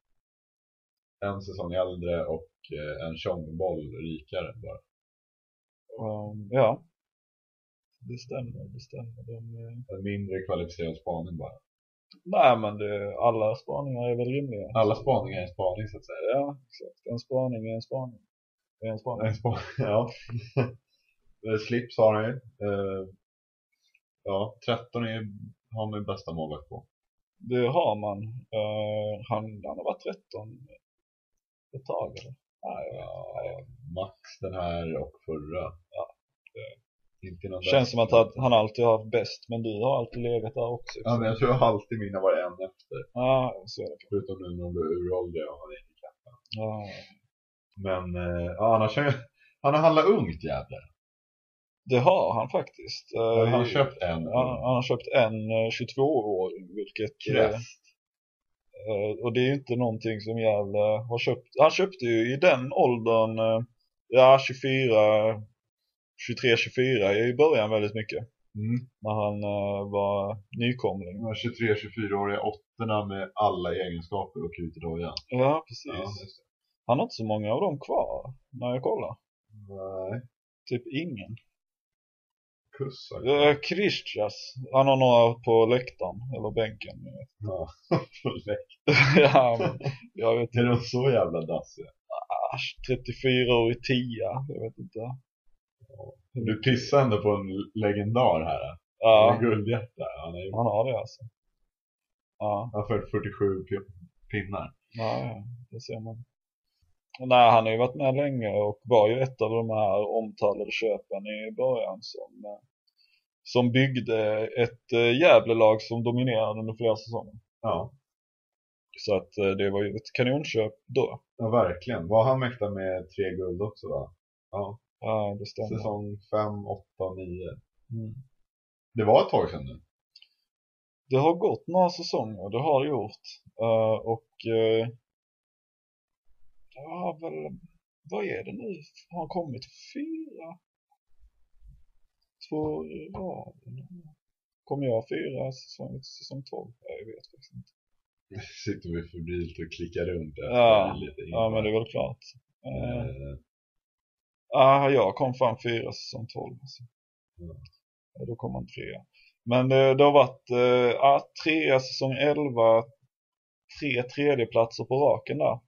En säsong äldre och eh, en tjongboll rikare bara. Um, ja, det stämmer, det stämmer. De, eh, En mindre kvalificerad spaning bara. Nej men det, alla spaningar är väl rimliga. Alla spaningar är en spaning så att säga. Ja, exakt. En spaning är en spaning. Är en spaning. En spaning, ja. Eh, Slips har han ju. Eh, ja, 13 är, har man ju bästa målvakt på. Det har man. Eh, han, han har varit 13 ett tag eller? Nej, jag Ja, max den här och förra. Ja, inte. Känns som att han, alltid har haft bäst, men du har alltid legat där också. Ja, men jag tror alltid mina var en efter. Ja, så är det. Förutom nu när de blev uråldriga och han gick ikapp. Ja, Men eh, ja, annars har jag- han har handlat ungt jävlar. Det har han faktiskt. Eh, Han har köpt en han, han har köpt en eh, 22-åring, vilket... eh, Crest. Eh, och det är ju inte någonting som Gävle har köpt. Han köpte ju i den åldern, ja 24, 23, 24 i början väldigt mycket. Mm. När han var nykomling. De här 23-24-åriga åttorna med alla egenskaper och ut i dojan. Ja, precis. Ja. Han har inte så många av dem kvar när jag kollar. Nej, Typ ingen. Kuss sagt. Uh, Kristjas, han har några på läktaren, eller bänken. Ja, på läkt. ja, men jag vet Är inte. de så jävla dassiga? Asch, 34 år i tia, jag vet inte. Du pissar ändå på en legendar här. Ja, En guldhjärta. Han ju- han har det alltså. Ja. han har fört 47 pi- pinnar. Ja, det ser man. Nej, han har ju varit med länge och var ju ett av de här omtalade köpen i början som, eh, som byggde ett äh, Gävlelag som dominerade under flera säsonger. Ja, Så att eh, det var ju ett kanonköp då. ja verkligen. Var han mäkta med tre guld också va? Ja, Ja, det stämmer. säsong 5, 8, 9. Mm. Det var ett tag sedan nu. Det har gått några säsonger, det har det gjort. Eh, och uh, ja, väl, vad är det nu? Har han kommit fyra? Två i? Kommer jag fyra säsong, säsong 12? Ja, Jag vet faktiskt inte. Sitter vi febrilt och klickar runt där. Ja, lite Ja, men det är väl klart. Uh, Eh, ja, jag kom fram fyra säsong 12. Alltså. Ja. Ja, då kom han trea. Men det, det har varit uh, trea säsong 11, tre tredjeplatser på raken där.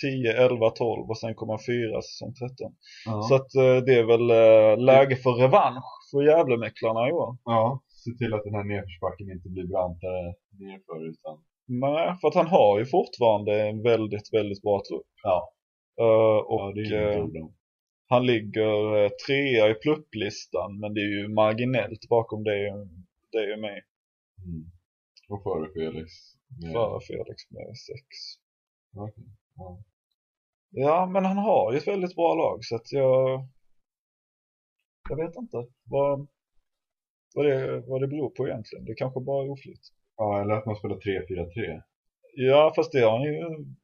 10, 11, 12 och sen kommer fyra säsong 13. ja. Så att eh, det är väl eh, läge för revansch för Gävlemäklarna i år. ja, se till att den här nedförsbacken inte blir brantare nerför utan Men för att han har ju fortfarande en väldigt, väldigt bra trupp. Ja. Eh, och ja, han ligger trea i plupplistan men det är ju marginellt bakom det, det är ju mig. Mm. Och före Felix. Med, Före Felix med sex. Okej, ja. Men han har ju ett väldigt bra lag så att jag... Jag vet inte vad, vad, det, vad det beror på egentligen. Det kanske bara är oflyt. Ja, eller att man spelar 3-4-3. Ja, fast det har han ju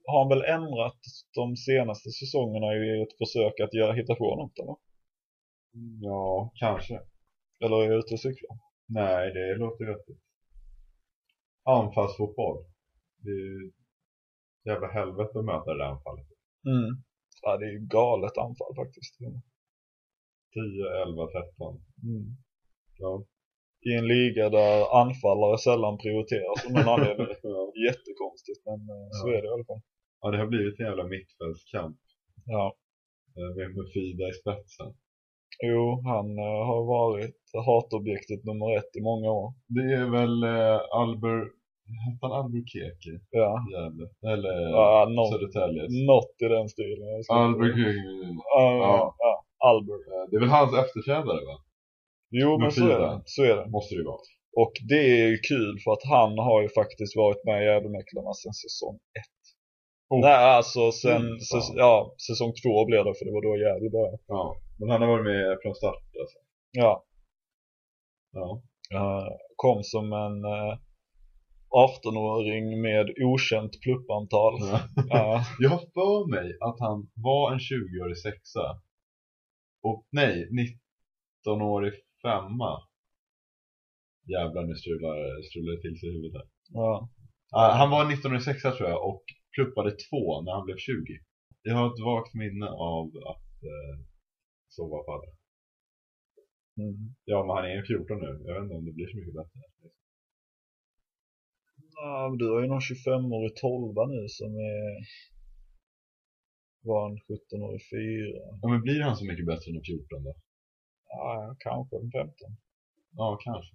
har han väl ändrat de senaste säsongerna i ett försök att göra, hitta på något eller? Ja, kanske. Eller är jag ute och cyklar? Nej, det låter vettigt. Anfallsfotboll. Det jävla helvete att möta det där anfallet. Mm. Ja, det är ju galet anfall faktiskt. 10, 11, 13. Mm. Ja. I en liga där anfallare sällan prioriteras av någon anledning. ja. Jättekonstigt, men eh, så Ja. är det i alla fall. ja, det har blivit en jävla mittfältskamp. Ja. eh, Med Fida i spetsen. Jo, han eh, har varit hatobjektet nummer ett i många år. Det är väl eh, Albert, hette han Albuquerque? Ja. Gävle? Eller Ja, något, Södertälje? något i den stilen. Albuquerque. Ja, Ja. ja. Albert. Eh, Det är väl hans efterträdare va? Jo, men så är det. Så är det. Måste det ju vara. Och det är ju kul för att han har ju faktiskt varit med i Gävlemäklarna sedan säsong ett. Oh. Nej, alltså sen, Mm, säs, ja, säsong två blev det för det var då Gävle började. Ja. Men han har varit med från start alltså. Ja, Ja. eh, kom som en eh, 18-åring med okänt pluppantal. ja. Ja, Jag har för mig att han var en 20-årig sexa. Och nej, 19-årig femma. Jävlar nu strular, strular det till sig i huvudet där. ja, Ah, han var 19-årig sexa tror jag och pluppade två när han blev 20. Jag har ett vagt minne av att eh, så var fallet. mm. Ja, men han är ju 14 nu. Jag vet inte om det blir så mycket bättre. Ja du har ju någon 25-årig 12 nu som är var en 17-årig 4. Ja, men blir han så mycket bättre än 14 då? Ja, kanske en 15. Ja, kanske.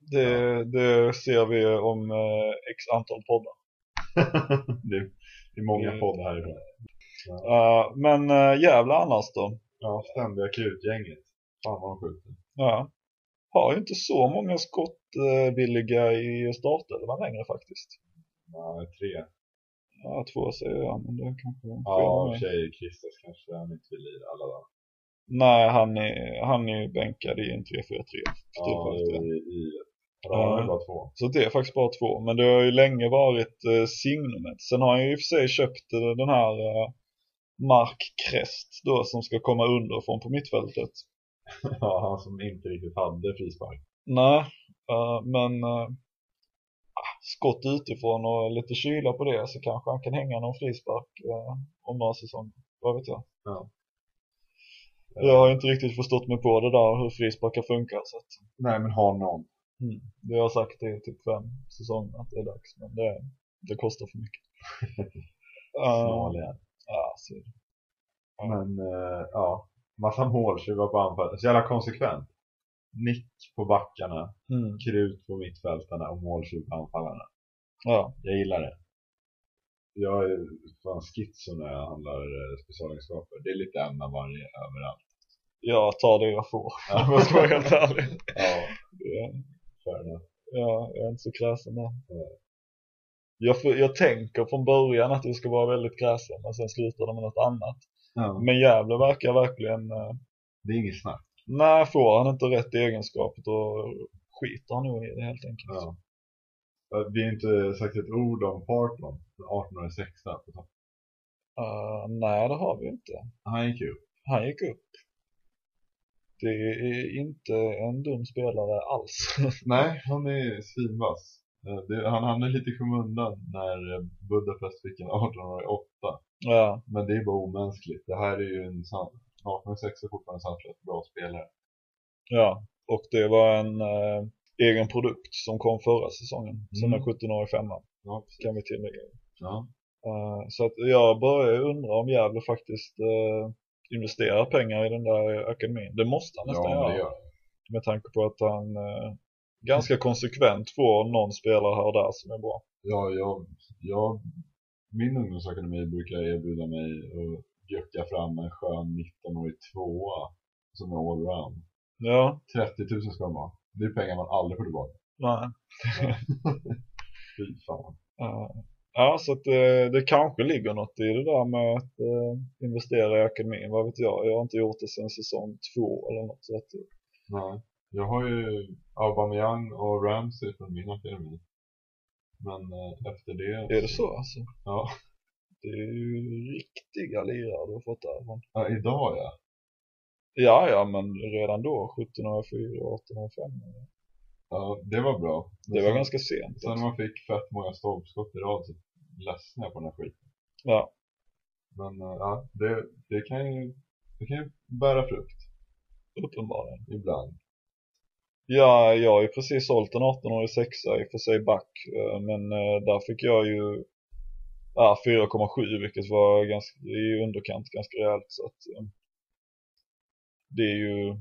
Det, det ser vi om eh, x antal poddar. det, är, det är många poddar härifrån. Uh, men uh, jävla annars då. Ja, ständiga krutgänget. Fan vad de skjuter. Ja. Har ju inte så många skottvilliga i startelvan längre faktiskt. Nej, tre. Ja, två säger jag, men det kanske är Ja, tjejer Christer kanske han inte vill lira alla dagar. Nej, han är, han är ju bänkad i en 3-4-3 för Ja, tillfället. i, i ja, bara två. Så det är faktiskt bara två, men det har ju länge varit eh, signumet. Sen har han ju i och för sig köpt eh, den här eh, Mark Krest då som ska komma underifrån på mittfältet. Ja, han som inte riktigt hade frispark. Nej, eh, men eh, ah, skott utifrån och lite kyla på det så kanske han kan hänga någon frispark eh, om några säsonger. Vad vet jag. Ja. Jag har inte riktigt förstått mig på det där hur frisparkar funkar så att, Nej, men har någon. mm, det har jag sagt i typ fem säsonger att det är dags men det, det kostar för mycket. Eh, Snarliga. ja, så är det. Men eh, ja, massa måltjuvar på anfall. Så jävla konsekvent. Nick på backarna, Mm, krut på mittfältarna och måltjuv på anfallarna. ja, Jag gillar det. Jag är fan schizo när jag handlar eh, specialegenskaper. Det är lite en av varje överallt. jag tar det jag får Ja. om jag ska vara helt ärlig. Ja, Det- fair. Ja, jag är inte så kräsen där. Nej. Jag, jag tänker från början att det ska vara väldigt kräsen men sen slutar de med något annat. Ja. Men Gävle verkar verkligen, eh, Det är inget snack. nej får han inte rätt egenskap då skiter han nog i det helt enkelt. Ja. Vi har inte sagt ett ord om Parkman, 18 sexa på topp. Eh, nej det har vi inte. Han gick upp. Han gick upp. Det är inte en dum spelare alls. Nej, han är svinvass. Eh, Han hamnade lite i skymundan när eh, Budapest fick en 18-årig åtta. Ja, Men det är bara omänskligt. Det här är ju en san- 18 sexa fortfarande sanslöst bra spelare. ja. Och det var en eh, egen produkt som kom förra säsongen. Som Mm. en 17-årig femma Ja, kan vi tillägga. ja. Eh, så att jag börjar undra om Gävle faktiskt eh, investerar pengar i den där akademin. Det måste han nästan ja göra. Med tanke på att han eh, ganska konsekvent får någon spelare här och där som är bra. Ja, jag, jag, min ungdomsakademi brukar erbjuda mig att bjucka fram en skön 19-årig tvåa som är allround. Ja, 30 000 ska de ha. Det är pengar man aldrig får tillbaka. nej. Fy fan. eh, Ja, så att det, det kanske ligger något i det där med att eh, investera i akademin, vad vet jag. Jag har inte gjort det sedan säsong två eller något så att, Nej. Jag har ju Aubameyang och Ramsey från min akademi. Men eh, efter det... är det så alltså? Ja. Det är ju riktiga lirare du har fått därifrån. ja, idag ja. Ja, ja, men redan då, 1704 och 1805. Ja, det var bra. Men Det var sen, ganska sent. Sen när man fick fett många stolpskott i rad så ledsnade jag på den här skiten. Ja, Men eh, ja, det, det kan ju det kan ju bära frukt uppenbarligen. ibland. Ja, jag har ju precis sålt en 18-årig sexa, i och för sig back, eh, men eh, där fick jag ju ja, 4,7 vilket var ganska, i underkant ganska rejält så att eh, det är ju,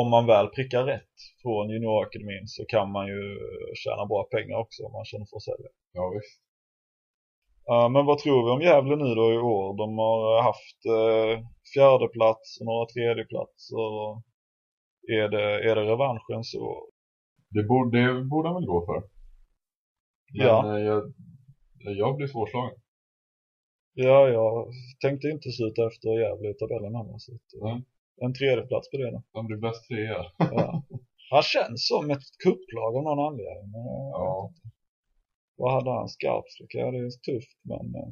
om man väl prickar rätt från juniorakademin så kan man ju tjäna bra pengar också om man känner för att sälja. Ja visst. Men vad tror vi om Gävle nu då i år? De har haft eh, fjärde plats och några tredjeplatser. och Är det, är det revanschen så? Det borde, det borde han väl gå för. Men Ja. eh, jag, jag blir svårslagen. Ja, jag tänkte inte sluta efter Gävle i tabellen att, eh, Mm. En tredjeplats på det då. Han blir bäst trea. Ja. Han känns som ett kupplag av någon anledning. men vet Ja. Vad hade han? Skarpsvik? Ja, det är tufft men... eh,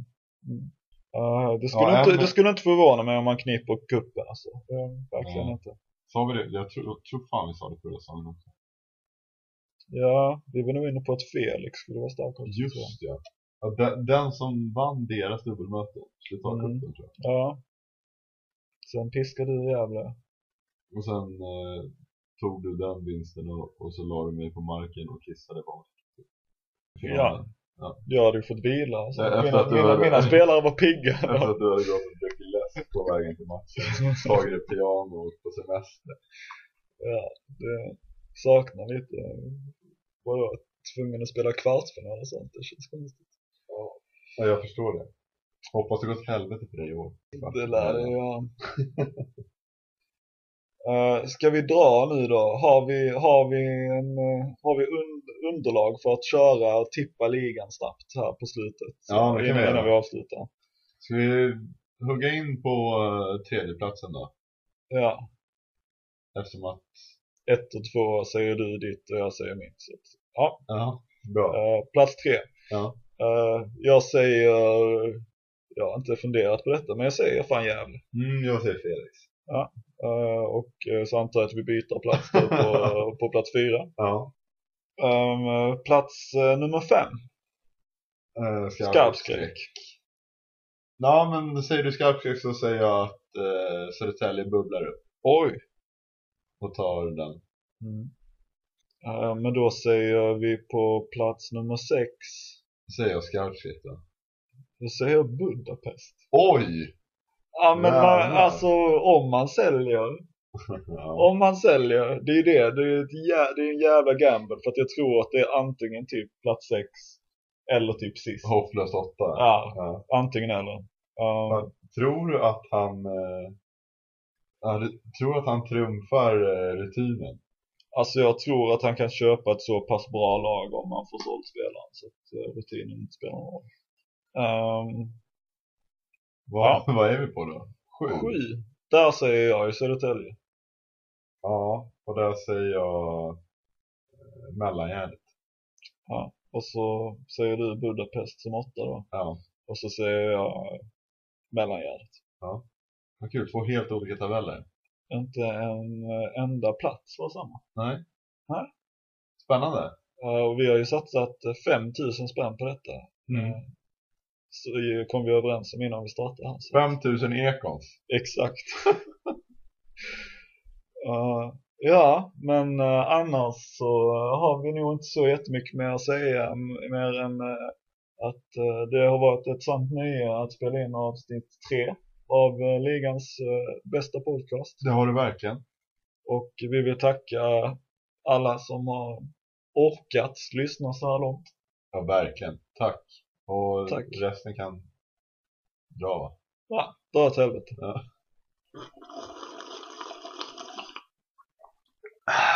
Mm. Eh, det, skulle Ja, inte, en- det skulle inte förvåna mig om man kniper kuppen alltså. Eh, verkligen Ja. inte. Sa vi det? Jag tror, tror fan vi sa det förra säsongen också. Ja, vi var nog inne på att Felix skulle vara stark också. tror jag. Just ja. ja den, den som vann deras dubbelmöte skulle ta Mm. cupen tror jag. Ja. Sen piskade du Gävle. Och sen eh, tog du den vinsten och, och så la du mig på marken och kissade på mig. Ja. Ja. Jag hade ju fått vila. Så Ja, mina, mina, mina spelare var pigga. Efter att du hade gått och druckit på vägen till matchen. Tagit ett piano och på semester. Ja, det saknar lite. Vadå? Tvungen att spela kvartsfinal och sånt. Det känns konstigt. Ja, jag förstår det. Hoppas det går åt helvete för dig i år. Det lär det göra. Uh, ska vi dra nu då? Har vi, har vi, en, eh, har vi un, underlag för att köra och tippa ligan snabbt här på slutet? Ja, det kan vi göra. innan vi avslutar. Ska vi hugga in på uh, tredjeplatsen då? Ja, Eftersom att, ett och två säger du ditt och jag säger mitt. Så. att- Ja, ja, bra. eh, plats tre. Ja. Eh, jag säger, jag har inte funderat på detta, men jag säger fan Gävle. Mm, jag säger Felix. Eh, och eh, så antar jag att vi byter plats då på, på plats fyra. Ja. Um, plats eh, nummer fem, Uh, Skarpskräck. Ja, men säger du skarpskräck så säger jag att uh, Södertälje bubblar upp Oj! och tar den. Mm. Eh, men då säger vi på plats nummer sex, Säger jag skarpskräck då. då säger jag Budapest. Oj! Ja men man, alltså om man säljer, ja. om man säljer, det är ju det, det är, ett jä, det är en jävla gamble för att jag tror att det är antingen typ plats sex eller typ sist. Hopplöst åtta. Ja, Ja. antingen eller. Um, Tror du att han ja, du- tror att han trumfar uh, rutinen? Alltså jag tror att han kan köpa ett så pass bra lag om man får sålt spelaren så att uh, rutinen inte spelar någon roll. Um, Vad, Ja. vad är vi på då? Sju? sju. Där säger jag i Södertälje. Ja, och där säger jag uh, mellangärdet. Och så säger du Budapest som åtta då. Ja, Och så säger jag Mellangärdet. vad kul. Två helt olika tabeller. Inte en eh, enda plats var samma. Nej. Nej. Spännande. Och vi har ju satsat eh, 5000 spänn på detta. Mm. Eh, Så kom vi överens om innan vi startade här. Så. 5000 ekons. Exakt. Eh, ja, men eh, annars så har vi nog inte så jättemycket mer att säga mer än eh, att eh, det har varit ett sant nöje att spela in avsnitt tre av ligans bästa podcast. Det har du verkligen. Och vi vill tacka alla som har orkat lyssna så här långt. Ja, verkligen. Tack. Och Tack. resten kan dra. Ja, dra åt helvete. Ja. uh,